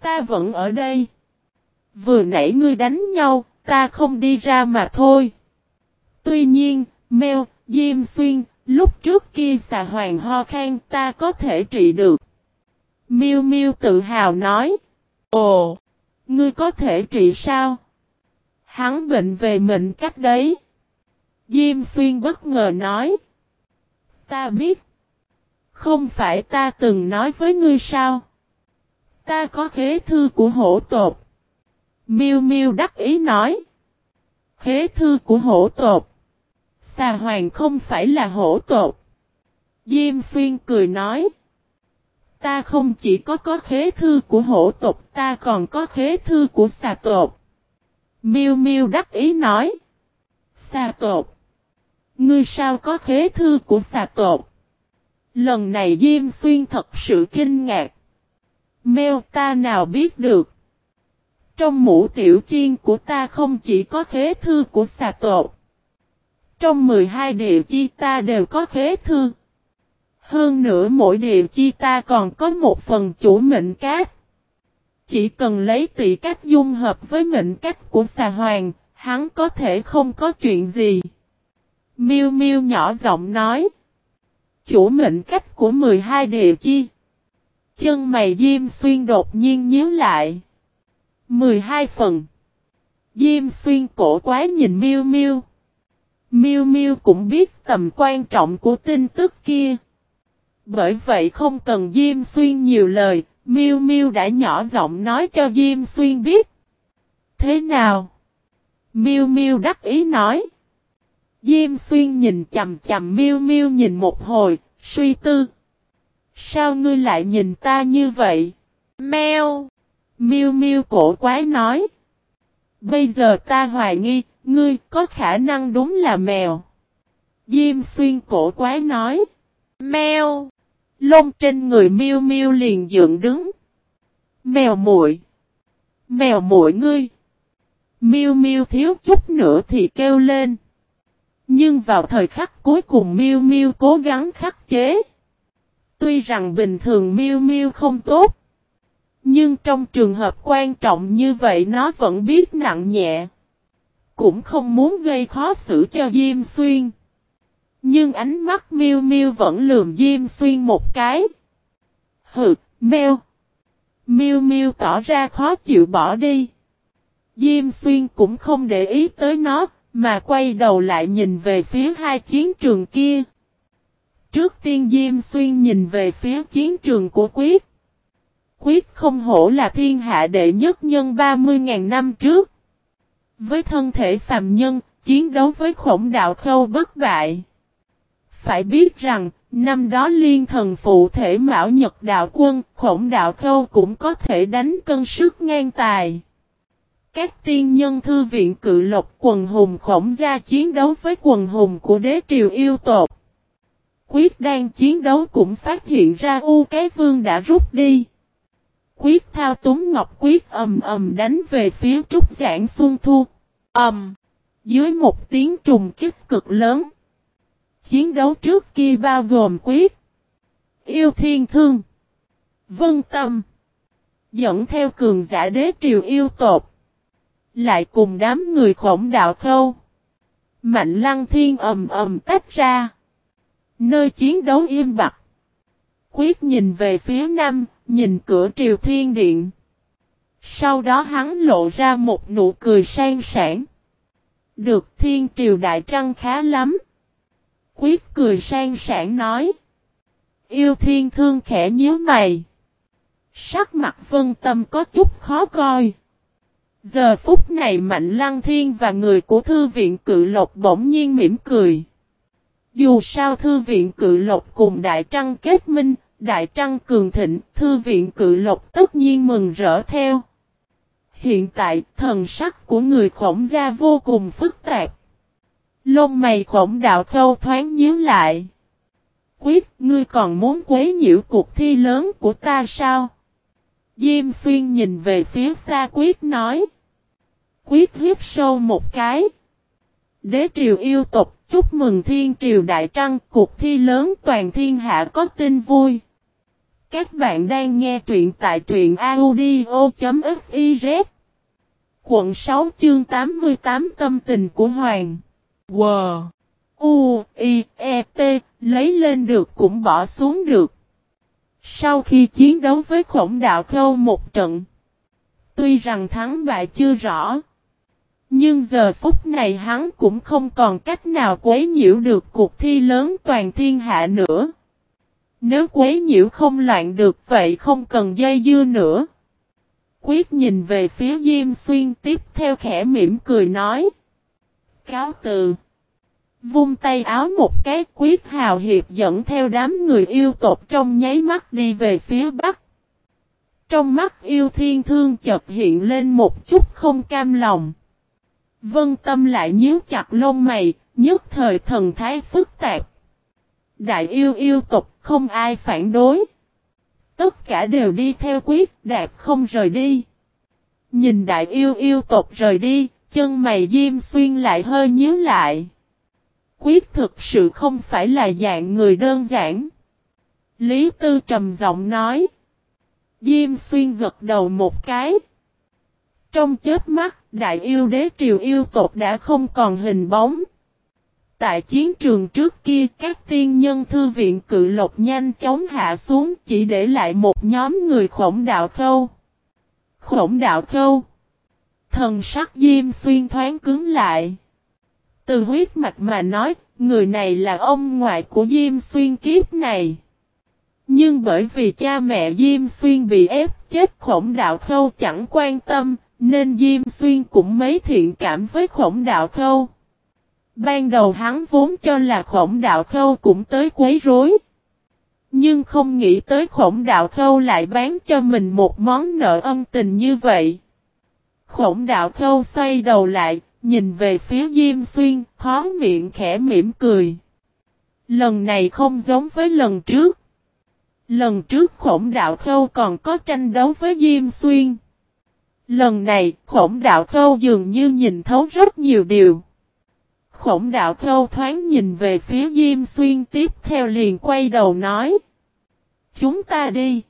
Ta vẫn ở đây. Vừa nãy ngươi đánh nhau, ta không đi ra mà thôi. Tuy nhiên, Mèo, Diêm Xuyên, lúc trước kia xà hoàng ho khan ta có thể trị được. Miêu Miêu tự hào nói. Ồ, ngươi có thể trị sao? Hắn bệnh về mệnh cách đấy. Diêm Xuyên bất ngờ nói. Ta biết. Không phải ta từng nói với ngươi sao? Ta có khế thư của hổ tột. Miêu Miêu đắc ý nói. Khế thư của hổ tột. Xà hoàng không phải là hổ tột. Diêm xuyên cười nói. Ta không chỉ có có khế thư của hổ tộc, ta còn có khế thư của xà tộc. Miêu Miêu đắc ý nói. Xà tộc. Ngươi sao có khế thư của xà tộc? Lần này Diêm Xuyên thật sự kinh ngạc. Mèo ta nào biết được. Trong mũ tiểu chiên của ta không chỉ có khế thư của xà tộ, Trong 12 địa chi ta đều có khế thư. Hơn nữa mỗi địa chi ta còn có một phần chủ mệnh cát. Chỉ cần lấy tỷ cách dung hợp với mệnh cách của xà hoàng, hắn có thể không có chuyện gì. Miêu Miêu nhỏ giọng nói. Chủ mệnh cách của 12 địa chi. Chân mày Diêm Xuyên đột nhiên nhíu lại. 12 phần. Diêm Xuyên cổ quái nhìn Miêu Miêu. Miêu Miêu cũng biết tầm quan trọng của tin tức kia. Bởi vậy không cần Diêm Xuyên nhiều lời, Miêu Miêu đã nhỏ giọng nói cho Diêm Xuyên biết. Thế nào? Miêu Miêu đắc ý nói. Diêm Xuyên nhìn chầm chầm Miêu Miêu nhìn một hồi, suy tư. Sao ngươi lại nhìn ta như vậy? Mèo. Miêu Miêu cổ quái nói. Bây giờ ta hoài nghi, ngươi có khả năng đúng là mèo. Diêm Xuyên cổ quái nói. Mèo. Lông trên người miêu miêu liền dựng đứng. Mèo muội. Mèo muội ngươi. Miêu miêu thiếu chút nữa thì kêu lên. Nhưng vào thời khắc cuối cùng miêu miêu cố gắng khắc chế. Tuy rằng bình thường miêu miêu không tốt. Nhưng trong trường hợp quan trọng như vậy nó vẫn biết nặng nhẹ. Cũng không muốn gây khó xử cho Diêm Xuyên. Nhưng ánh mắt miêu miêu vẫn lườm Diêm Xuyên một cái. Hừ, meo. Miêu miêu tỏ ra khó chịu bỏ đi. Diêm Xuyên cũng không để ý tới nó, mà quay đầu lại nhìn về phía hai chiến trường kia. Trước tiên Diêm Xuyên nhìn về phía chiến trường của Quyết. Quyết không hổ là thiên hạ đệ nhất nhân 30.000 năm trước. Với thân thể phàm nhân, chiến đấu với khổng đạo khâu bất bại. Phải biết rằng, năm đó liên thần phụ thể Mão Nhật Đạo Quân, khổng đạo khâu cũng có thể đánh cân sức ngang tài. Các tiên nhân thư viện cự lộc quần hùng khổng gia chiến đấu với quần hùng của đế triều yêu tột. Quyết đang chiến đấu cũng phát hiện ra U Cái Vương đã rút đi. Quyết thao túng ngọc quyết ầm ầm đánh về phía trúc giảng xuân thu. ầm. dưới một tiếng trùng kích cực lớn. Chiến đấu trước kia bao gồm quyết. Yêu thiên thương. Vân tâm. Dẫn theo cường giả đế triều yêu tột. Lại cùng đám người khổng đạo khâu. Mạnh lăng thiên ầm ầm tách ra. Nơi chiến đấu im bặt. Quyết nhìn về phía nam, nhìn cửa triều thiên điện. Sau đó hắn lộ ra một nụ cười sang sảng. Được thiên triều đại trăng khá lắm. Quyết cười sang sảng nói. Yêu thiên thương khẽ nhíu mày. Sắc mặt vân tâm có chút khó coi. Giờ phút này Mạnh Lăng Thiên và người của Thư viện Cự Lộc bỗng nhiên mỉm cười. Dù sao Thư viện Cự Lộc cùng Đại Trăng kết minh, Đại Trăng cường thịnh, Thư viện Cự Lộc tất nhiên mừng rỡ theo. Hiện tại, thần sắc của người khổng gia vô cùng phức tạp. Lông mày khổng đạo khâu thoáng nhíu lại. Quyết, ngươi còn muốn quấy nhiễu cuộc thi lớn của ta sao? Diêm xuyên nhìn về phía xa quyết nói. Quyết hiếp sâu một cái. Đế triều yêu tộc chúc mừng thiên triều đại trăng cuộc thi lớn toàn thiên hạ có tin vui. Các bạn đang nghe truyện tại truyện audio.fiz Quận 6 chương 88 tâm tình của Hoàng. W. U. I. E. T. Lấy lên được cũng bỏ xuống được. Sau khi chiến đấu với khổng đạo khâu một trận, tuy rằng thắng bại chưa rõ, nhưng giờ phút này hắn cũng không còn cách nào quấy nhiễu được cuộc thi lớn toàn thiên hạ nữa. Nếu quấy nhiễu không loạn được vậy không cần dây dưa nữa. Quyết nhìn về phía Diêm Xuyên tiếp theo khẽ mỉm cười nói. Cáo từ. Vung tay áo một cái quyết hào hiệp dẫn theo đám người yêu tộc trong nháy mắt đi về phía bắc. Trong mắt yêu thiên thương chợt hiện lên một chút không cam lòng. Vân tâm lại nhíu chặt lông mày, nhất thời thần thái phức tạp. Đại yêu yêu tộc không ai phản đối. Tất cả đều đi theo quyết đạt không rời đi. Nhìn đại yêu yêu tộc rời đi, chân mày diêm xuyên lại hơi nhíu lại. Quyết thực sự không phải là dạng người đơn giản. Lý Tư trầm giọng nói. Diêm xuyên gật đầu một cái. Trong chết mắt, đại yêu đế triều yêu tộc đã không còn hình bóng. Tại chiến trường trước kia, các tiên nhân thư viện cự lộc nhanh chóng hạ xuống chỉ để lại một nhóm người khổng đạo khâu. Khổng đạo khâu. Thần sắc diêm xuyên thoáng cứng lại. Từ huyết mạch mà nói, người này là ông ngoại của Diêm Xuyên kiếp này. Nhưng bởi vì cha mẹ Diêm Xuyên bị ép chết khổng đạo khâu chẳng quan tâm, nên Diêm Xuyên cũng mấy thiện cảm với khổng đạo khâu. Ban đầu hắn vốn cho là khổng đạo khâu cũng tới quấy rối. Nhưng không nghĩ tới khổng đạo khâu lại bán cho mình một món nợ ân tình như vậy. Khổng đạo khâu xoay đầu lại, nhìn về phía Diêm Xuyên, khó miệng khẽ mỉm cười. Lần này không giống với lần trước. Lần trước khổng đạo khâu còn có tranh đấu với Diêm Xuyên. Lần này khổng đạo khâu dường như nhìn thấu rất nhiều điều. Khổng đạo khâu thoáng nhìn về phía Diêm Xuyên tiếp theo liền quay đầu nói. Chúng ta đi.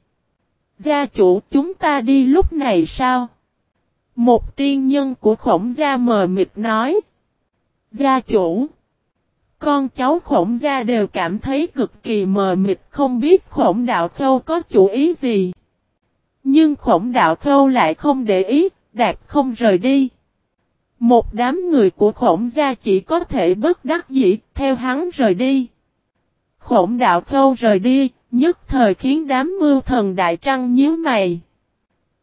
Gia chủ chúng ta đi lúc này sao? Một tiên nhân của khổng gia mờ mịt nói. Gia chủ. Con cháu khổng gia đều cảm thấy cực kỳ mờ mịt không biết khổng đạo khâu có chủ ý gì. Nhưng khổng đạo khâu lại không để ý, đạp không rời đi. Một đám người của khổng gia chỉ có thể bất đắc dĩ, theo hắn rời đi. Khổng đạo khâu rời đi, nhất thời khiến đám mưu thần đại trăng nhíu mày.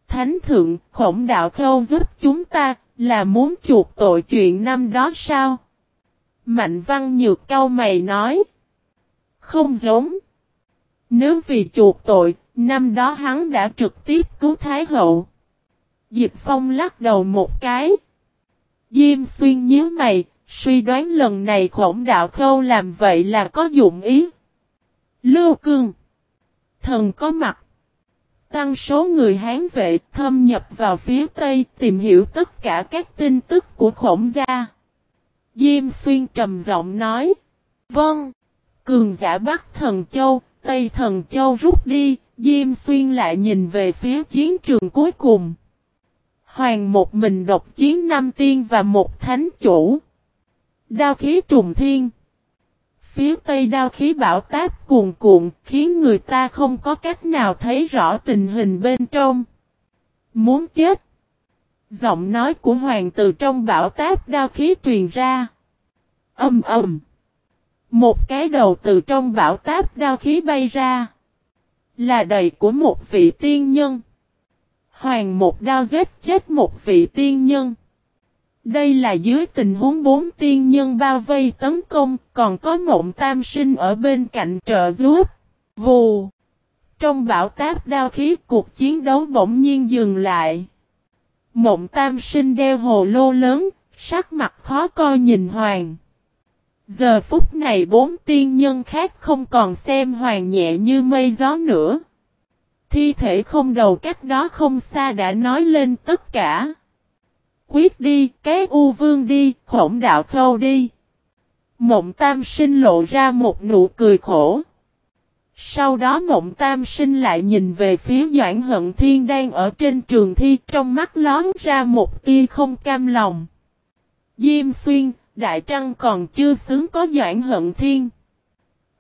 Thánh thượng, khổng đạo khâu giúp chúng ta, là muốn chuộc tội chuyện năm đó sao? Mạnh văn nhược cao mày nói. Không giống. Nếu vì chuộc tội, năm đó hắn đã trực tiếp cứu Thái hậu. Dịch phong lắc đầu một cái. Diêm xuyên nhíu mày, suy đoán lần này khổng đạo khâu làm vậy là có dụng ý. Lưu cương. Thần có mặt. Tăng số người Hán vệ thâm nhập vào phía Tây tìm hiểu tất cả các tin tức của khổng gia. Diêm xuyên trầm giọng nói. Vâng. Cường giả Bắc Thần Châu, Tây Thần Châu rút đi, Diêm xuyên lại nhìn về phía chiến trường cuối cùng. Hoàng một mình độc chiến năm tiên và một thánh chủ. Đao khí trùng thiên. phía tây đao khí bão táp cuồn cuộn, khiến người ta không có cách nào thấy rõ tình hình bên trong. Muốn chết. Giọng nói của hoàng từ trong bão táp đao khí truyền ra. Âm ầm. Một cái đầu từ trong bão táp đao khí bay ra. Là đầy của một vị tiên nhân. Hoàng một đao giết chết một vị tiên nhân. Đây là dưới tình huống bốn tiên nhân bao vây tấn công, còn có mộng tam sinh ở bên cạnh trợ giúp. Vù! Trong bão táp đao khí cuộc chiến đấu bỗng nhiên dừng lại. Mộng tam sinh đeo hồ lô lớn, sắc mặt khó coi nhìn hoàng. Giờ phút này bốn tiên nhân khác không còn xem hoàng nhẹ như mây gió nữa. Thi thể không đầu cách đó không xa đã nói lên tất cả. Quyết đi, cái u vương đi, khổng đạo khâu đi. Mộng tam sinh lộ ra một nụ cười khổ. Sau đó mộng tam sinh lại nhìn về phía Doãn Hận Thiên đang ở trên trường thi trong mắt lón ra một tia không cam lòng. Diêm xuyên, Đại Trăng còn chưa xứng có Doãn Hận Thiên.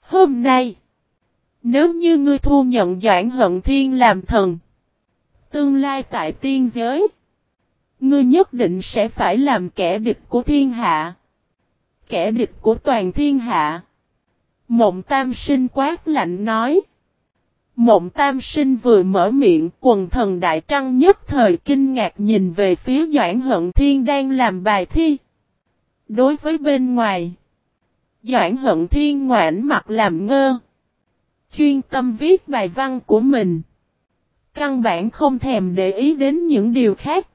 Hôm nay, nếu như ngươi thu nhận Doãn Hận Thiên làm thần, tương lai tại tiên giới, ngươi nhất định sẽ phải làm kẻ địch của thiên hạ. Kẻ địch của toàn thiên hạ. Mộng tam sinh quát lạnh nói. Mộng tam sinh vừa mở miệng quần thần đại trăng nhất thời kinh ngạc nhìn về phía Doãn Hận Thiên đang làm bài thi. Đối với bên ngoài, Doãn Hận Thiên ngoãn mặt làm ngơ. Chuyên tâm viết bài văn của mình. Căn bản không thèm để ý đến những điều khác.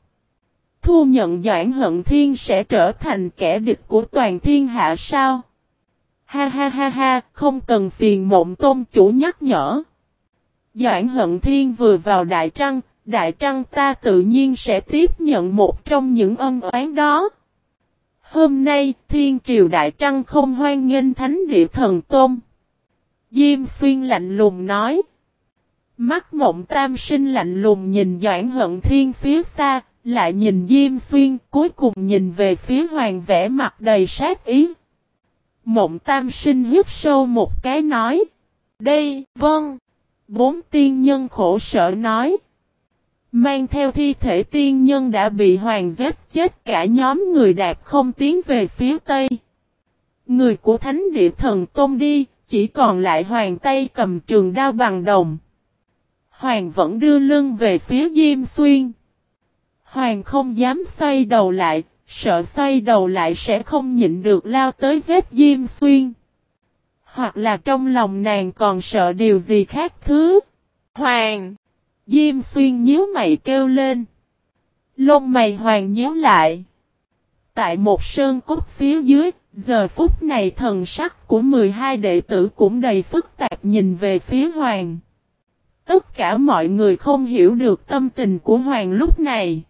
Thu nhận Doãn Hận Thiên sẽ trở thành kẻ địch của toàn thiên hạ sao? Ha ha ha ha, không cần phiền mộng tôn chủ nhắc nhở. Doãn Hận Thiên vừa vào Đại Trăng, Đại Trăng ta tự nhiên sẽ tiếp nhận một trong những ân oán đó. Hôm nay, Thiên Triều Đại Trăng không hoan nghênh Thánh Địa Thần Tôn. Diêm Xuyên lạnh lùng nói. Mắt mộng tam sinh lạnh lùng nhìn Doãn Hận Thiên phía xa, lại nhìn Diêm Xuyên, cuối cùng nhìn về phía hoàng vẽ mặt đầy sát ý. Mộng tam sinh hít sâu một cái nói. Đây, vâng. Bốn tiên nhân khổ sở nói. Mang theo thi thể tiên nhân đã bị hoàng giết chết cả nhóm người đạp không tiến về phía tây. Người của thánh địa thần tôn đi, chỉ còn lại hoàng tay cầm trường đao bằng đồng. Hoàng vẫn đưa lưng về phía Diêm Xuyên. Hoàng không dám xoay đầu lại, sợ xoay đầu lại sẽ không nhịn được lao tới vết Diêm Xuyên. Hoặc là trong lòng nàng còn sợ điều gì khác thứ. Hoàng! Diêm Xuyên nhíu mày kêu lên. Lông mày hoàng nhíu lại. Tại một sơn cốt phía dưới, giờ phút này thần sắc của 12 đệ tử cũng đầy phức tạp nhìn về phía hoàng. Tất cả mọi người không hiểu được tâm tình của hoàng lúc này.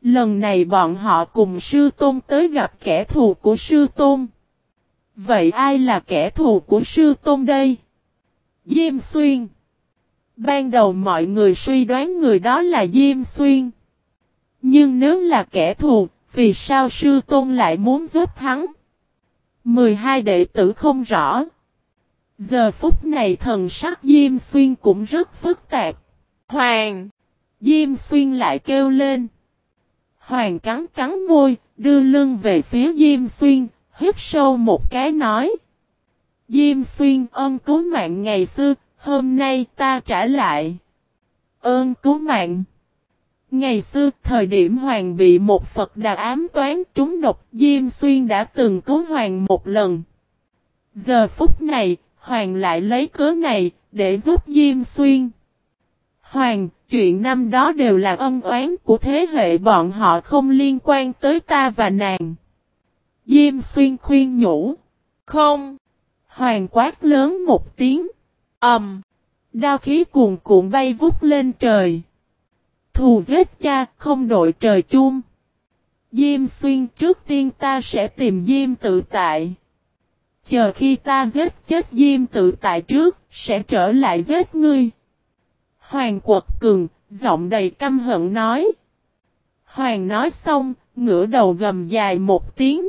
Lần này bọn họ cùng sư tôn tới gặp kẻ thù của sư tôn. Vậy ai là kẻ thù của sư tôn đây? Diêm Xuyên. Ban đầu mọi người suy đoán người đó là Diêm Xuyên. Nhưng nếu là kẻ thù, vì sao sư tôn lại muốn giúp hắn? 12 đệ tử không rõ. Giờ phút này thần sắc Diêm Xuyên cũng rất phức tạp. Hoàng! Diêm Xuyên lại kêu lên. Hoàng cắn cắn môi, đưa lưng về phía Diêm Xuyên, hít sâu một cái nói. Diêm Xuyên ơn cứu mạng ngày xưa, hôm nay ta trả lại. Ơn cứu mạng. Ngày xưa, thời điểm Hoàng bị một Phật đà ám toán trúng độc, Diêm Xuyên đã từng cứu Hoàng một lần. Giờ phút này, Hoàng lại lấy cớ này, để giúp Diêm Xuyên. Hoàng, chuyện năm đó đều là ân oán của thế hệ bọn họ không liên quan tới ta và nàng. Diêm xuyên khuyên nhủ. Không. Hoàng quát lớn một tiếng. ầm. Um, đao khí cuồn cuộn bay vút lên trời. Thù giết cha không đội trời chung. Diêm xuyên trước tiên ta sẽ tìm Diêm tự tại. Chờ khi ta giết chết Diêm tự tại trước, sẽ trở lại giết ngươi. Hoàng quật cường, giọng đầy căm hận nói. Hoàng nói xong, ngửa đầu gầm dài một tiếng.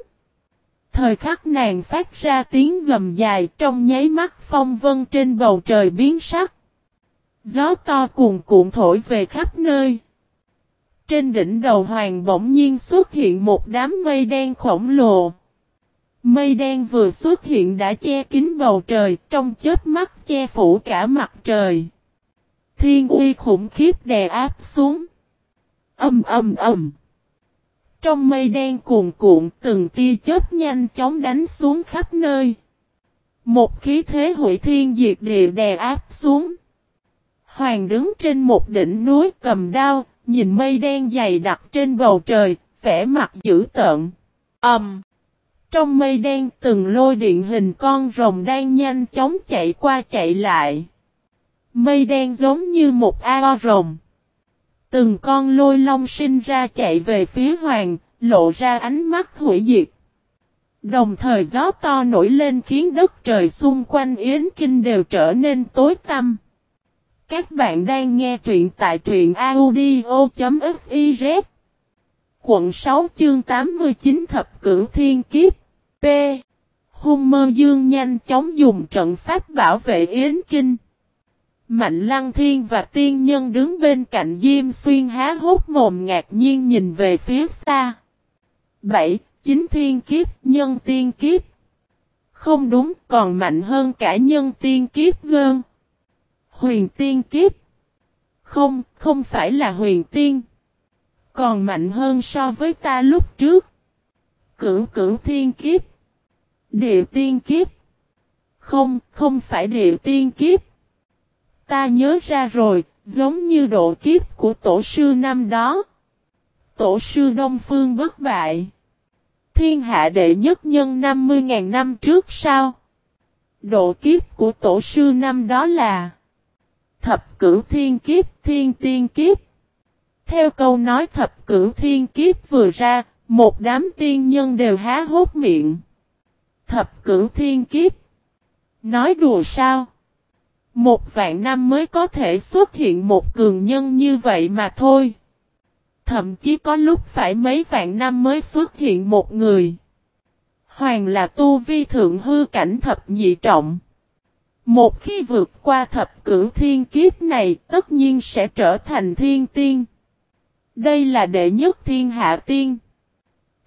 Thời khắc nàng phát ra tiếng gầm dài trong nháy mắt phong vân trên bầu trời biến sắc. Gió to cuồn cuộn thổi về khắp nơi. Trên đỉnh đầu hoàng bỗng nhiên xuất hiện một đám mây đen khổng lồ. Mây đen vừa xuất hiện đã che kín bầu trời, trong chớp mắt che phủ cả mặt trời. Thiên uy khủng khiếp đè áp xuống. Âm âm âm. Trong mây đen cuồn cuộn từng tia chớp nhanh chóng đánh xuống khắp nơi. Một khí thế hủy thiên diệt địa đè áp xuống. Hoàng đứng trên một đỉnh núi cầm đao, nhìn mây đen dày đặc trên bầu trời, vẻ mặt dữ tợn. Ầm. Um. Trong mây đen từng lôi điện hình con rồng đang nhanh chóng chạy qua chạy lại. Mây đen giống như một ao rồng. Từng con lôi long sinh ra chạy về phía hoàng, lộ ra ánh mắt hủy diệt. Đồng thời gió to nổi lên khiến đất trời xung quanh Yến Kinh đều trở nên tối tăm. Các bạn đang nghe truyện tại truyện audio.fiz Quận 6 chương 89 thập cửu thiên kiếp P. Hung mơ dương nhanh chóng dùng trận pháp bảo vệ Yến Kinh. Mạnh Lăng Thiên và tiên nhân đứng bên cạnh Diêm Xuyên há hốt mồm ngạc nhiên nhìn về phía xa. Bảy, chính thiên kiếp, nhân tiên kiếp. Không đúng, còn mạnh hơn cả nhân tiên kiếp gơn. Huyền tiên kiếp. Không, không phải là huyền tiên. Còn mạnh hơn so với ta lúc trước. Cửu cửu thiên kiếp. Địa tiên kiếp. Không, không phải địa tiên kiếp. Ta nhớ ra rồi, giống như độ kiếp của tổ sư năm đó. Tổ sư Đông Phương bất bại. Thiên hạ đệ nhất nhân 50.000 năm trước sao? Độ kiếp của tổ sư năm đó là Thập cửu thiên kiếp, thiên tiên kiếp. Theo câu nói thập cửu thiên kiếp vừa ra, một đám tiên nhân đều há hốt miệng. Thập cửu thiên kiếp. Nói đùa sao? Một vạn năm mới có thể xuất hiện một cường nhân như vậy mà thôi. Thậm chí có lúc phải mấy vạn năm mới xuất hiện một người. Hoàng là tu vi thượng hư cảnh thập nhị trọng. Một khi vượt qua thập cửu thiên kiếp này tất nhiên sẽ trở thành thiên tiên. Đây là đệ nhất thiên hạ tiên.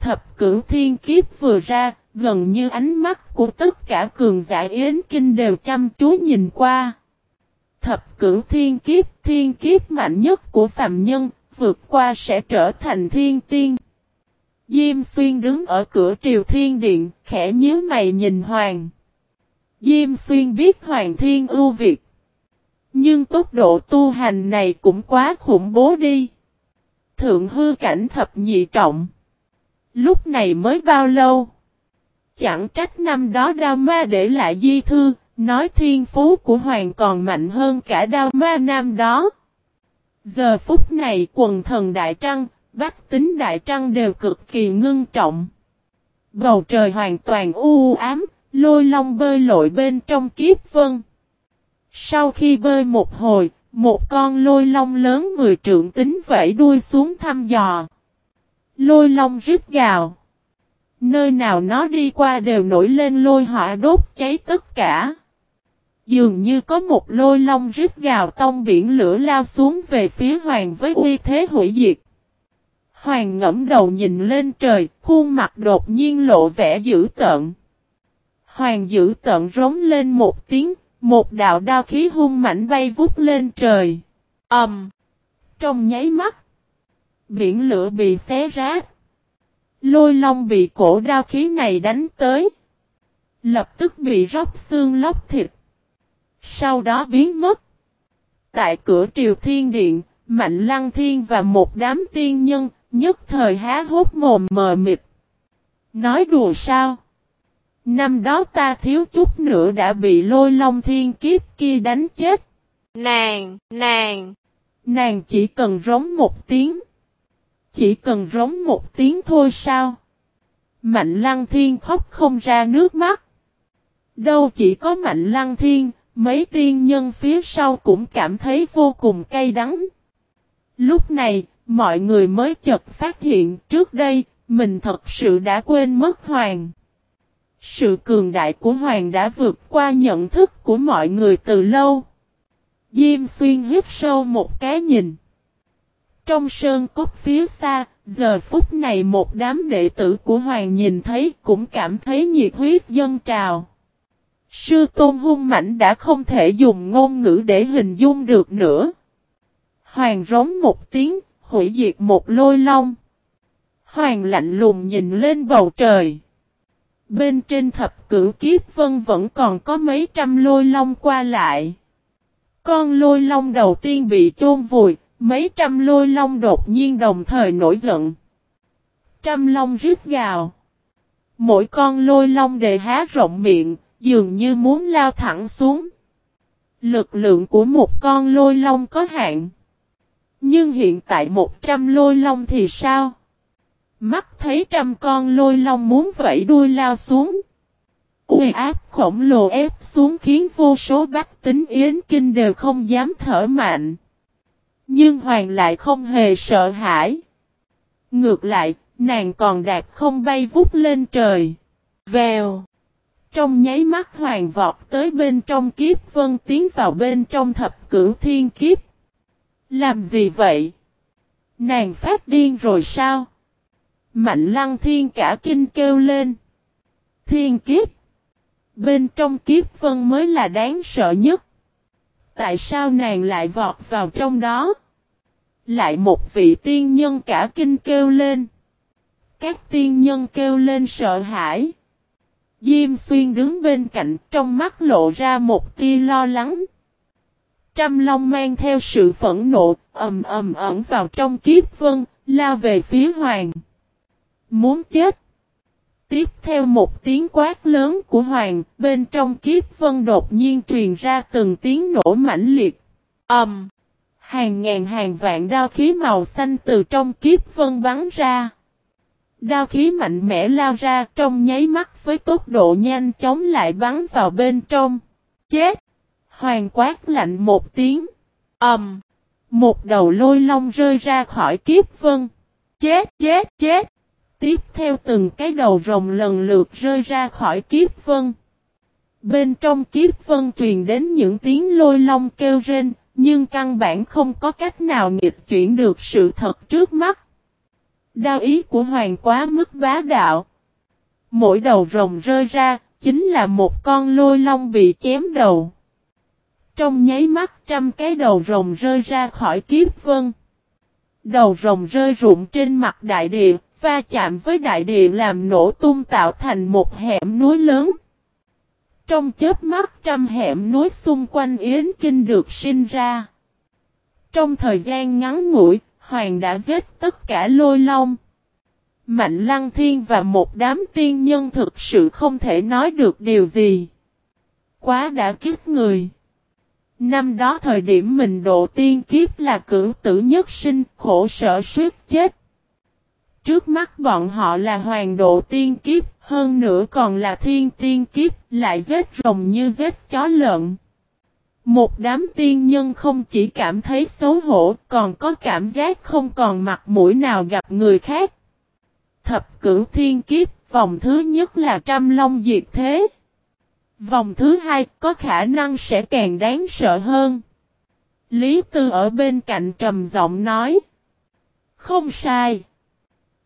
Thập cửu thiên kiếp vừa ra, gần như ánh mắt của tất cả cường giả yến kinh đều chăm chú nhìn qua. Thập cửu thiên kiếp, thiên kiếp mạnh nhất của phạm nhân, vượt qua sẽ trở thành thiên tiên. Diêm xuyên đứng ở cửa triều thiên điện, khẽ nhíu mày nhìn hoàng. Diêm xuyên biết hoàng thiên ưu việt. Nhưng tốc độ tu hành này cũng quá khủng bố đi. Thượng hư cảnh thập nhị trọng. Lúc này mới bao lâu? Chẳng trách năm đó đao ma để lại di thư, nói thiên phú của hoàng còn mạnh hơn cả đao ma nam đó. Giờ phút này quần thần Đại Trăng, bách tính Đại Trăng đều cực kỳ ngưng trọng. Bầu trời hoàn toàn u ám, lôi long bơi lội bên trong kiếp vân. Sau khi bơi một hồi, một con lôi long lớn mười trượng tính vẫy đuôi xuống thăm dò. Lôi long rít gào. Nơi nào nó đi qua đều nổi lên lôi hỏa đốt cháy tất cả. Dường như có một lôi long rít gào tông biển lửa lao xuống về phía hoàng với uy thế hủy diệt. Hoàng ngẫm đầu nhìn lên trời, khuôn mặt đột nhiên lộ vẻ dữ tợn. Hoàng dữ tận rống lên một tiếng, một đạo đao khí hung mạnh bay vút lên trời. ầm, um, Trong nháy mắt, biển lửa bị xé rách. Lôi long bị cổ đao khí này đánh tới. Lập tức bị róc xương lóc thịt. Sau đó biến mất. Tại cửa triều thiên điện, Mạnh Lăng Thiên và một đám tiên nhân, nhất thời há hốt mồm mờ mịt. Nói đùa sao? Năm đó ta thiếu chút nữa đã bị lôi long thiên kiếp kia đánh chết. Nàng, nàng, nàng chỉ cần rống một tiếng. Chỉ cần rống một tiếng thôi sao? Mạnh lăng thiên khóc không ra nước mắt. Đâu chỉ có mạnh lăng thiên, mấy tiên nhân phía sau cũng cảm thấy vô cùng cay đắng. Lúc này, mọi người mới chợt phát hiện trước đây, mình thật sự đã quên mất hoàng. Sự cường đại của Hoàng đã vượt qua nhận thức của mọi người từ lâu. Diêm xuyên hít sâu một cái nhìn. Trong sơn cốt phía xa, giờ phút này một đám đệ tử của Hoàng nhìn thấy cũng cảm thấy nhiệt huyết dân trào. Sư tôn hung mảnh đã không thể dùng ngôn ngữ để hình dung được nữa. Hoàng rống một tiếng, hủy diệt một lôi long. Hoàng lạnh lùng nhìn lên bầu trời. Bên trên thập cửu kiếp vân vẫn còn có mấy trăm lôi long qua lại. Con lôi long đầu tiên bị chôn vùi, mấy trăm lôi long đột nhiên đồng thời nổi giận. Trăm long rít gào. Mỗi con lôi long đề há rộng miệng, dường như muốn lao thẳng xuống. Lực lượng của một con lôi long có hạn. Nhưng hiện tại một trăm lôi long thì sao? Mắt thấy trăm con lôi long muốn vẫy đuôi lao xuống. Uy áp khổng lồ ép xuống khiến vô số bách tính yến kinh đều không dám thở mạnh. Nhưng Hoàng lại không hề sợ hãi. Ngược lại, nàng còn đạp không bay vút lên trời. Vèo. Trong nháy mắt Hoàng vọt tới bên trong kiếp vân tiến vào bên trong thập cửu thiên kiếp. Làm gì vậy? Nàng phát điên rồi sao? Mạnh lăng thiên cả kinh kêu lên. Thiên kiếp. Bên trong kiếp vân mới là đáng sợ nhất. Tại sao nàng lại vọt vào trong đó? Lại một vị tiên nhân cả kinh kêu lên. Các tiên nhân kêu lên sợ hãi. Diêm xuyên đứng bên cạnh trong mắt lộ ra một tia lo lắng. Trăm Long mang theo sự phẫn nộ, ầm ầm ẩn vào trong kiếp vân, lao về phía hoàng. Muốn chết. Tiếp theo một tiếng quát lớn của hoàng, bên trong kiếp vân đột nhiên truyền ra từng tiếng nổ mãnh liệt. Ầm. hàng ngàn hàng vạn đao khí màu xanh từ trong kiếp vân bắn ra. Đao khí mạnh mẽ lao ra trong nháy mắt với tốc độ nhanh chóng lại bắn vào bên trong. Chết! Hoàng quát lạnh một tiếng. ầm, um, Một đầu lôi long rơi ra khỏi kiếp vân. Chết chết chết! Tiếp theo từng cái đầu rồng lần lượt rơi ra khỏi kiếp vân. Bên trong kiếp vân truyền đến những tiếng lôi long kêu rên, nhưng căn bản không có cách nào nghịch chuyển được sự thật trước mắt. Đao ý của hoàng quá mức bá đạo. Mỗi đầu rồng rơi ra, chính là một con lôi long bị chém đầu. Trong nháy mắt trăm cái đầu rồng rơi ra khỏi kiếp vân. Đầu rồng rơi rụng trên mặt đại địa, va chạm với đại địa làm nổ tung tạo thành một hẻm núi lớn. Trong chớp mắt trăm hẻm núi xung quanh Yến Kinh được sinh ra. Trong thời gian ngắn ngủi, Hoàng đã giết tất cả lôi long. Mạnh Lăng Thiên và một đám tiên nhân thực sự không thể nói được điều gì. Quá đã kiếp người. Năm đó thời điểm mình độ tiên kiếp là cử tử nhất sinh khổ sở suýt chết. Trước mắt bọn họ là hoàng độ tiên kiếp, hơn nữa còn là thiên tiên kiếp, lại giết rồng như giết chó lợn. Một đám tiên nhân không chỉ cảm thấy xấu hổ, còn có cảm giác không còn mặt mũi nào gặp người khác. Thập cửu thiên kiếp, vòng thứ nhất là trăm long diệt thế. Vòng thứ hai có khả năng sẽ càng đáng sợ hơn. Lý Tư ở bên cạnh trầm giọng nói. Không sai.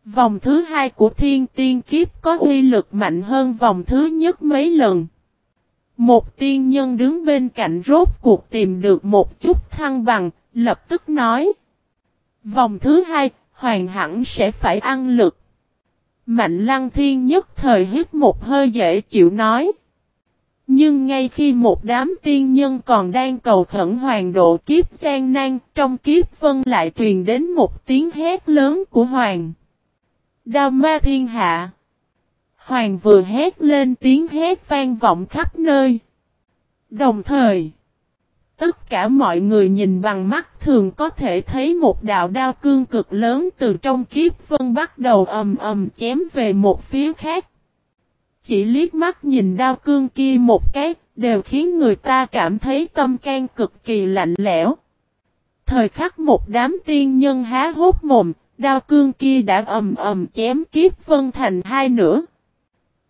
Vòng thứ hai của thiên tiên kiếp có uy lực mạnh hơn vòng thứ nhất mấy lần. Một tiên nhân đứng bên cạnh rốt cuộc tìm được một chút thăng bằng, lập tức nói. Vòng thứ hai, hoàng hẳn sẽ phải ăn lực. Mạnh lăng thiên nhất thời hít một hơi dễ chịu nói. Nhưng ngay khi một đám tiên nhân còn đang cầu khẩn hoàng độ kiếp gian nan, trong kiếp vân lại truyền đến một tiếng hét lớn của hoàng. Đao ma thiên hạ. Hoàng vừa hét lên tiếng hét vang vọng khắp nơi. Đồng thời, tất cả mọi người nhìn bằng mắt thường có thể thấy một đạo đao cương cực lớn từ trong kiếp vân bắt đầu ầm ầm chém về một phía khác. Chỉ liếc mắt nhìn đao cương kia một cái, đều khiến người ta cảm thấy tâm can cực kỳ lạnh lẽo. Thời khắc một đám tiên nhân há hốt mồm, đao cương kia đã ầm ầm chém kiếp vân thành hai nửa.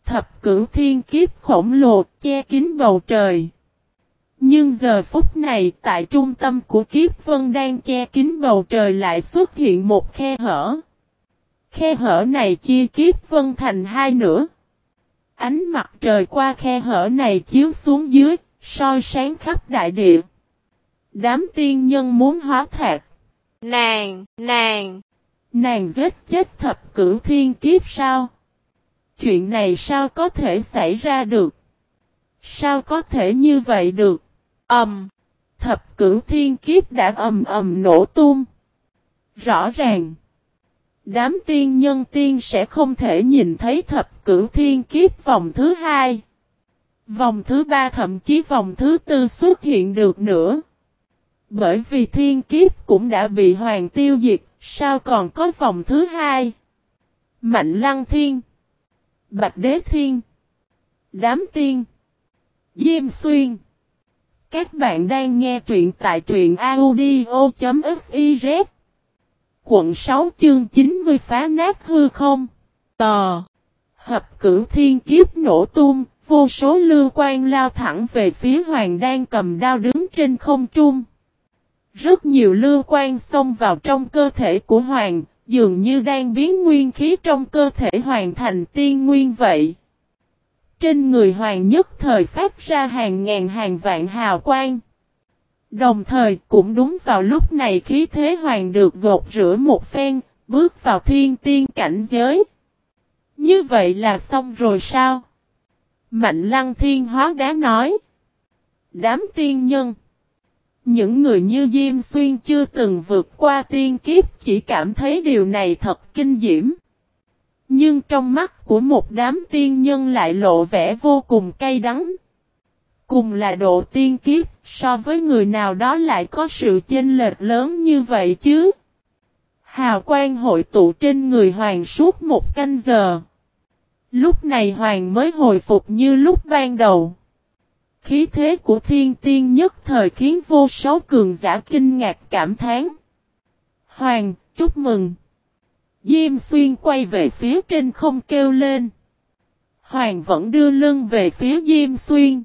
Thập cửu thiên kiếp khổng lồ che kín bầu trời. Nhưng giờ phút này tại trung tâm của kiếp vân đang che kín bầu trời lại xuất hiện một khe hở. Khe hở này chia kiếp vân thành hai nửa. Ánh mặt trời qua khe hở này chiếu xuống dưới, soi sáng khắp đại địa. Đám tiên nhân muốn hóa thạc. Nàng, nàng, nàng giết chết thập cửu thiên kiếp sao? Chuyện này sao có thể xảy ra được? Sao có thể như vậy được? Ầm, thập cửu thiên kiếp đã ầm ầm nổ tung. Rõ ràng, đám tiên nhân tiên sẽ không thể nhìn thấy thập cửu thiên kiếp vòng thứ hai. Vòng thứ ba thậm chí vòng thứ tư xuất hiện được nữa. Bởi vì thiên kiếp cũng đã bị hoàng tiêu diệt, sao còn có vòng thứ hai? Mạnh lăng thiên, bạch đế thiên, đám tiên, diêm xuyên. Các bạn đang nghe truyện tại truyện audio.fiz Quận 6 chương 90 phá nát hư không? Tò Hợp cử thiên kiếp nổ tung, vô số lưu quan lao thẳng về phía hoàng đang cầm đao đứng trên không trung. Rất nhiều lưu quan xông vào trong cơ thể của hoàng, dường như đang biến nguyên khí trong cơ thể hoàng thành tiên nguyên vậy. Trên người hoàng nhất thời phát ra hàng ngàn hàng vạn hào quang. Đồng thời cũng đúng vào lúc này khí thế hoàng được gột rửa một phen, bước vào thiên tiên cảnh giới. Như vậy là xong rồi sao? Mạnh lăng thiên hóa đá nói. Đám tiên nhân. Những người như Diêm Xuyên chưa từng vượt qua tiên kiếp chỉ cảm thấy điều này thật kinh diễm. Nhưng trong mắt của một đám tiên nhân lại lộ vẻ vô cùng cay đắng. Cùng là độ tiên kiếp, so với người nào đó lại có sự chênh lệch lớn như vậy chứ. Hào quang hội tụ trên người hoàng suốt một canh giờ. Lúc này hoàng mới hồi phục như lúc ban đầu. Khí thế của thiên tiên nhất thời khiến vô số cường giả kinh ngạc cảm thán. Hoàng, chúc mừng. Diêm xuyên quay về phía trên không kêu lên. Hoàng vẫn đưa lưng về phía Diêm xuyên.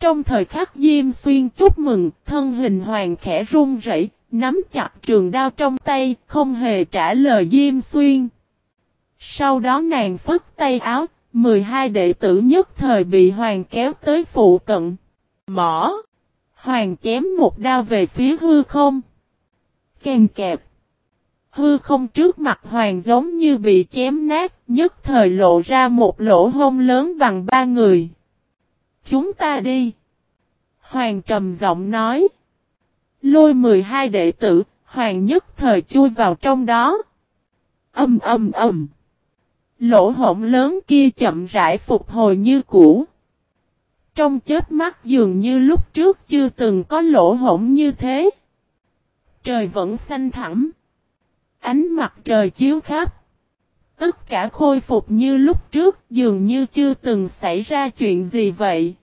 Trong thời khắc Diêm xuyên chúc mừng, thân hình hoàng khẽ run rẩy, nắm chặt trường đao trong tay, không hề trả lời Diêm xuyên. Sau đó nàng phất tay áo, 12 đệ tử nhất thời bị hoàng kéo tới phụ cận. Mỏ! Hoàng chém một đao về phía hư không. Càng kẹp. Hư không trước mặt hoàng giống như bị chém nát, nhất thời lộ ra một lỗ hông lớn bằng ba người. Chúng ta đi. Hoàng trầm giọng nói. Lôi 12 đệ tử, hoàng nhất thời chui vào trong đó. Âm âm âm. Lỗ hổng lớn kia chậm rãi phục hồi như cũ. Trong chết mắt dường như lúc trước chưa từng có lỗ hổng như thế. Trời vẫn xanh thẳm. Ánh mặt trời chiếu khắp. Tất cả khôi phục như lúc trước dường như chưa từng xảy ra chuyện gì vậy.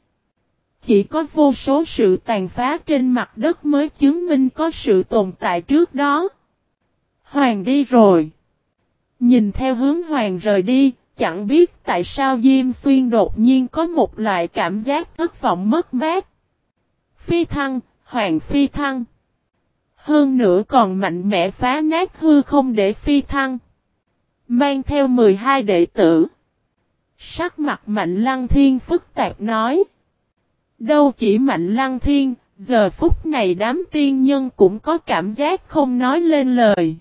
Chỉ có vô số sự tàn phá trên mặt đất mới chứng minh có sự tồn tại trước đó. Hoàng đi rồi. Nhìn theo hướng hoàng rời đi, chẳng biết tại sao Diêm Xuyên đột nhiên có một loại cảm giác thất vọng mất mát. Phi thăng, hoàng phi thăng. Hơn nữa còn mạnh mẽ phá nát hư không để phi thăng. Mang theo 12 đệ tử. Sắc mặt mạnh lăng thiên phức tạp nói. Đâu chỉ mạnh lăng thiên, giờ phút này đám tiên nhân cũng có cảm giác không nói lên lời.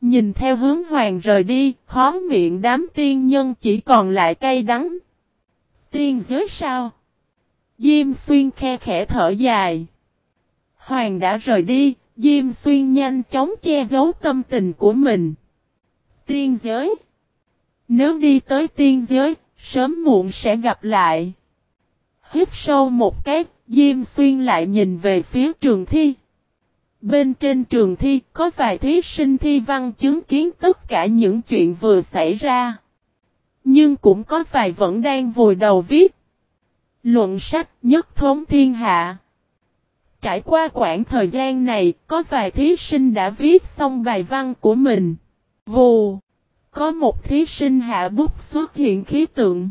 Nhìn theo hướng hoàng rời đi, khó miệng đám tiên nhân chỉ còn lại cay đắng. Tiên giới sao? Diêm xuyên khe khẽ thở dài. Hoàng đã rời đi, Diêm xuyên nhanh chóng che giấu tâm tình của mình. Tiên giới. Nếu đi tới tiên giới, sớm muộn sẽ gặp lại. Hít sâu một cái, Diêm xuyên lại nhìn về phía trường thi. Bên trên trường thi có vài thí sinh thi văn chứng kiến tất cả những chuyện vừa xảy ra. Nhưng cũng có vài vẫn đang vùi đầu viết. Luận sách nhất thống thiên hạ. Trải qua quãng thời gian này, có vài thí sinh đã viết xong bài văn của mình. Vù! Có một thí sinh hạ bút xuất hiện khí tượng.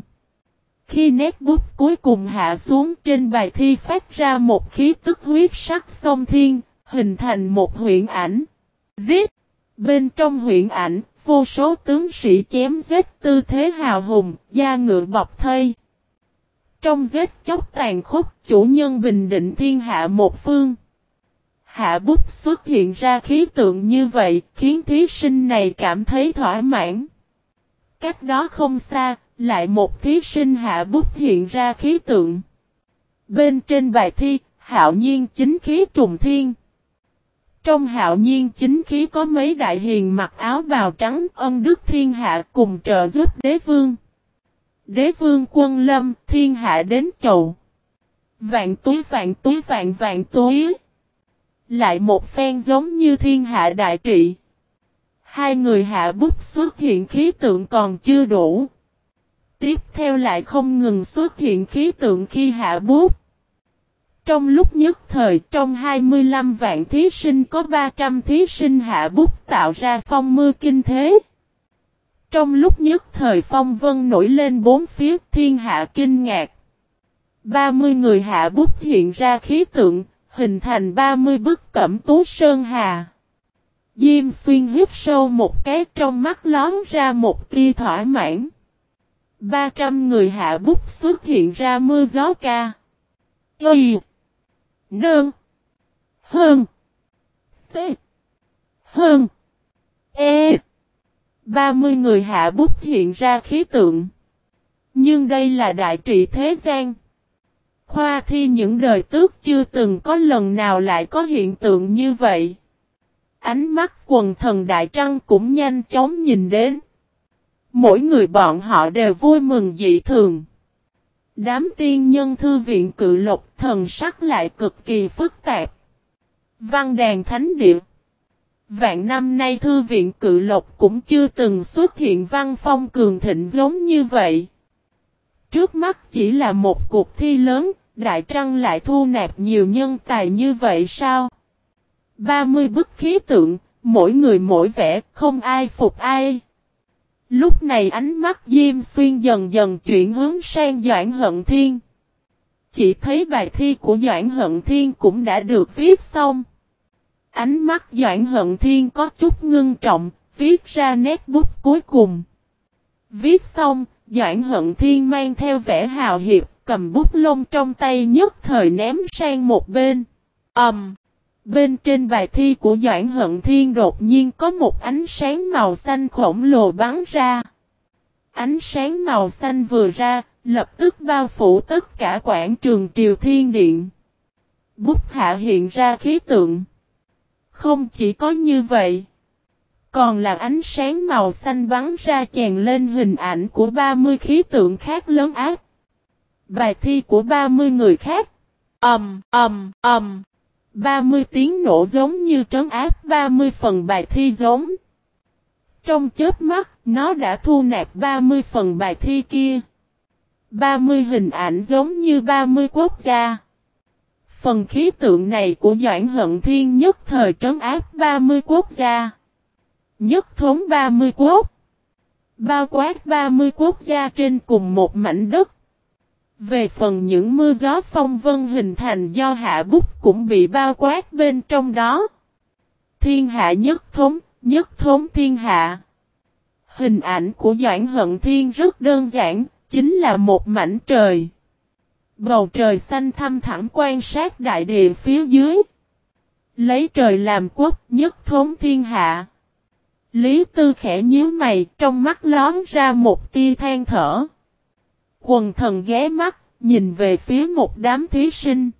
Khi nét bút cuối cùng hạ xuống trên bài thi phát ra một khí tức huyết sắc sông thiên, hình thành một huyện ảnh. Giết! Bên trong huyện ảnh, vô số tướng sĩ chém giết tư thế hào hùng, da ngựa bọc thây. Trong giết chóc tàn khốc, chủ nhân bình định thiên hạ một phương. Hạ bút xuất hiện ra khí tượng như vậy, khiến thí sinh này cảm thấy thỏa mãn. Cách đó không xa, lại một thí sinh hạ bút hiện ra khí tượng. Bên trên bài thi, hạo nhiên chính khí trùng thiên. Trong hạo nhiên chính khí có mấy đại hiền mặc áo bào trắng ân đức thiên hạ cùng trợ giúp đế vương. Đế vương quân lâm, thiên hạ đến chầu. Vạn túi vạn túi vạn vạn túi. Lại một phen giống như thiên hạ đại trị. Hai người hạ bút xuất hiện khí tượng còn chưa đủ. Tiếp theo lại không ngừng xuất hiện khí tượng khi hạ bút. Trong lúc nhất thời trong 25 vạn thí sinh có 300 thí sinh hạ bút tạo ra phong mưa kinh thế. Trong lúc nhất thời phong vân nổi lên bốn phía thiên hạ kinh ngạc. 30 người hạ bút hiện ra khí tượng, hình thành 30 bức cẩm tú sơn hà. Diêm xuyên hít sâu một cái trong mắt lón ra một tia thỏa mãn. 300 người hạ bút xuất hiện ra mưa gió ca. Y. Nương. Hơn. T. Hơn. E. 30 người hạ bút hiện ra khí tượng. Nhưng đây là đại trị thế gian. Khoa thi những đời tước chưa từng có lần nào lại có hiện tượng như vậy. Ánh mắt quần thần đại trăng cũng nhanh chóng nhìn đến. Mỗi người bọn họ đều vui mừng dị thường. Đám tiên nhân thư viện cự lộc thần sắc lại cực kỳ phức tạp. Văn đàn thánh địa. Vạn năm nay thư viện cự lộc cũng chưa từng xuất hiện văn phong cường thịnh giống như vậy. Trước mắt chỉ là một cuộc thi lớn, Đại Trăng lại thu nạp nhiều nhân tài như vậy sao? 30 bức khí tượng, mỗi người mỗi vẻ, không ai phục ai. Lúc này ánh mắt Diêm Xuyên dần dần chuyển hướng sang Doãn Hận Thiên. Chỉ thấy bài thi của Doãn Hận Thiên cũng đã được viết xong. Ánh mắt Doãn Hận Thiên có chút ngưng trọng, viết ra nét bút cuối cùng. Viết xong, Doãn Hận Thiên mang theo vẻ hào hiệp, cầm bút lông trong tay nhất thời ném sang một bên. Ầm! Um, bên trên bài thi của Doãn Hận Thiên đột nhiên có một ánh sáng màu xanh khổng lồ bắn ra. Ánh sáng màu xanh vừa ra, lập tức bao phủ tất cả quảng trường Triều Thiên Điện. Bút hạ hiện ra khí tượng. Không chỉ có như vậy, còn là ánh sáng màu xanh bắn ra chèn lên hình ảnh của 30 khí tượng khác lớn ác. Bài thi của 30 người khác. Ầm, ầm, ầm. 30 tiếng nổ giống như trấn áp 30 phần bài thi giống. Trong chớp mắt, nó đã thu nạp 30 phần bài thi kia. 30 hình ảnh giống như 30 quốc gia. Phần khí tượng này của Doãn Hận Thiên nhất thời trấn áp 30 quốc gia. Nhất thống 30 quốc. Bao quát 30 quốc gia trên cùng một mảnh đất. Về phần những mưa gió phong vân hình thành do hạ bút cũng bị bao quát bên trong đó. Thiên hạ nhất thống, nhất thống thiên hạ. Hình ảnh của Doãn Hận Thiên rất đơn giản, chính là một mảnh trời. Bầu trời xanh thăm thẳm quan sát đại địa phía dưới. Lấy trời làm quốc nhất thống thiên hạ. Lý Tư khẽ nhíu mày trong mắt lón ra một tia than thở. Quần thần ghé mắt, nhìn về phía một đám thí sinh.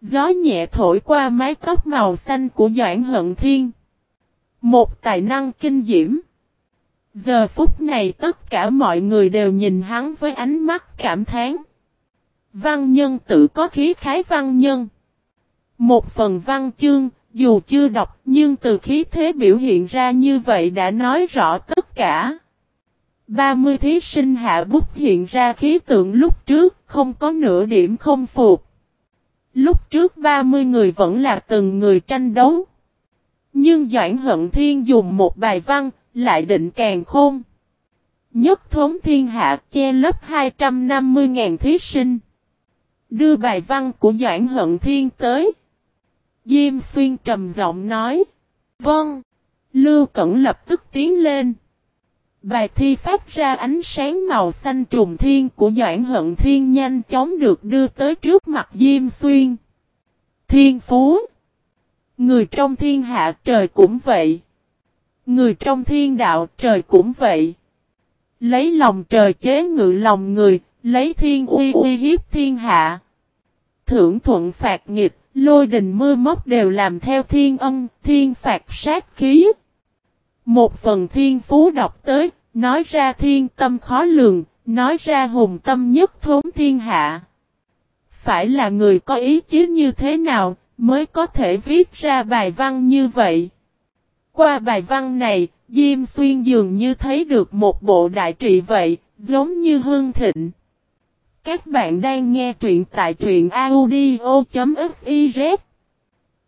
Gió nhẹ thổi qua mái tóc màu xanh của Doãn Hận Thiên. Một tài năng kinh diễm. Giờ phút này tất cả mọi người đều nhìn hắn với ánh mắt cảm thán. Văn nhân tự có khí khái văn nhân. Một phần văn chương, dù chưa đọc nhưng từ khí thế biểu hiện ra như vậy đã nói rõ tất cả. 30 thí sinh hạ bút hiện ra khí tượng lúc trước, không có nửa điểm không phục. Lúc trước 30 người vẫn là từng người tranh đấu. Nhưng Doãn Hận Thiên dùng một bài văn, lại định càng khôn. Nhất thống thiên hạ che lớp 250.000 thí sinh. Đưa bài văn của Doãn Hận Thiên tới. Diêm Xuyên trầm giọng nói. Vâng. Lưu Cẩn lập tức tiến lên. Bài thi phát ra ánh sáng màu xanh trùng thiên của Doãn Hận Thiên nhanh chóng được đưa tới trước mặt Diêm Xuyên. Thiên Phú Người trong thiên hạ trời cũng vậy. Người trong thiên đạo trời cũng vậy. Lấy lòng trời chế ngự lòng người, lấy thiên uy uy hiếp thiên hạ. Thưởng thuận phạt nghịch, lôi đình mưa móc đều làm theo thiên ân, thiên phạt sát khí. Một phần thiên phú đọc tới, nói ra thiên tâm khó lường, nói ra hùng tâm nhất thốn thiên hạ. Phải là người có ý chí như thế nào, mới có thể viết ra bài văn như vậy. Qua bài văn này, Diêm Xuyên dường như thấy được một bộ đại trị vậy, giống như hương thịnh. Các bạn đang nghe truyện tại truyện audio.fif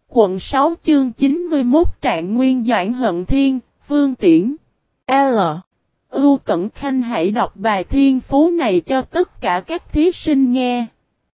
Quận 6 chương 91 Trạng Nguyên Doãn Hận Thiên, Phương Tiễn L. Ưu Cẩn Khanh hãy đọc bài thiên phú này cho tất cả các thí sinh nghe.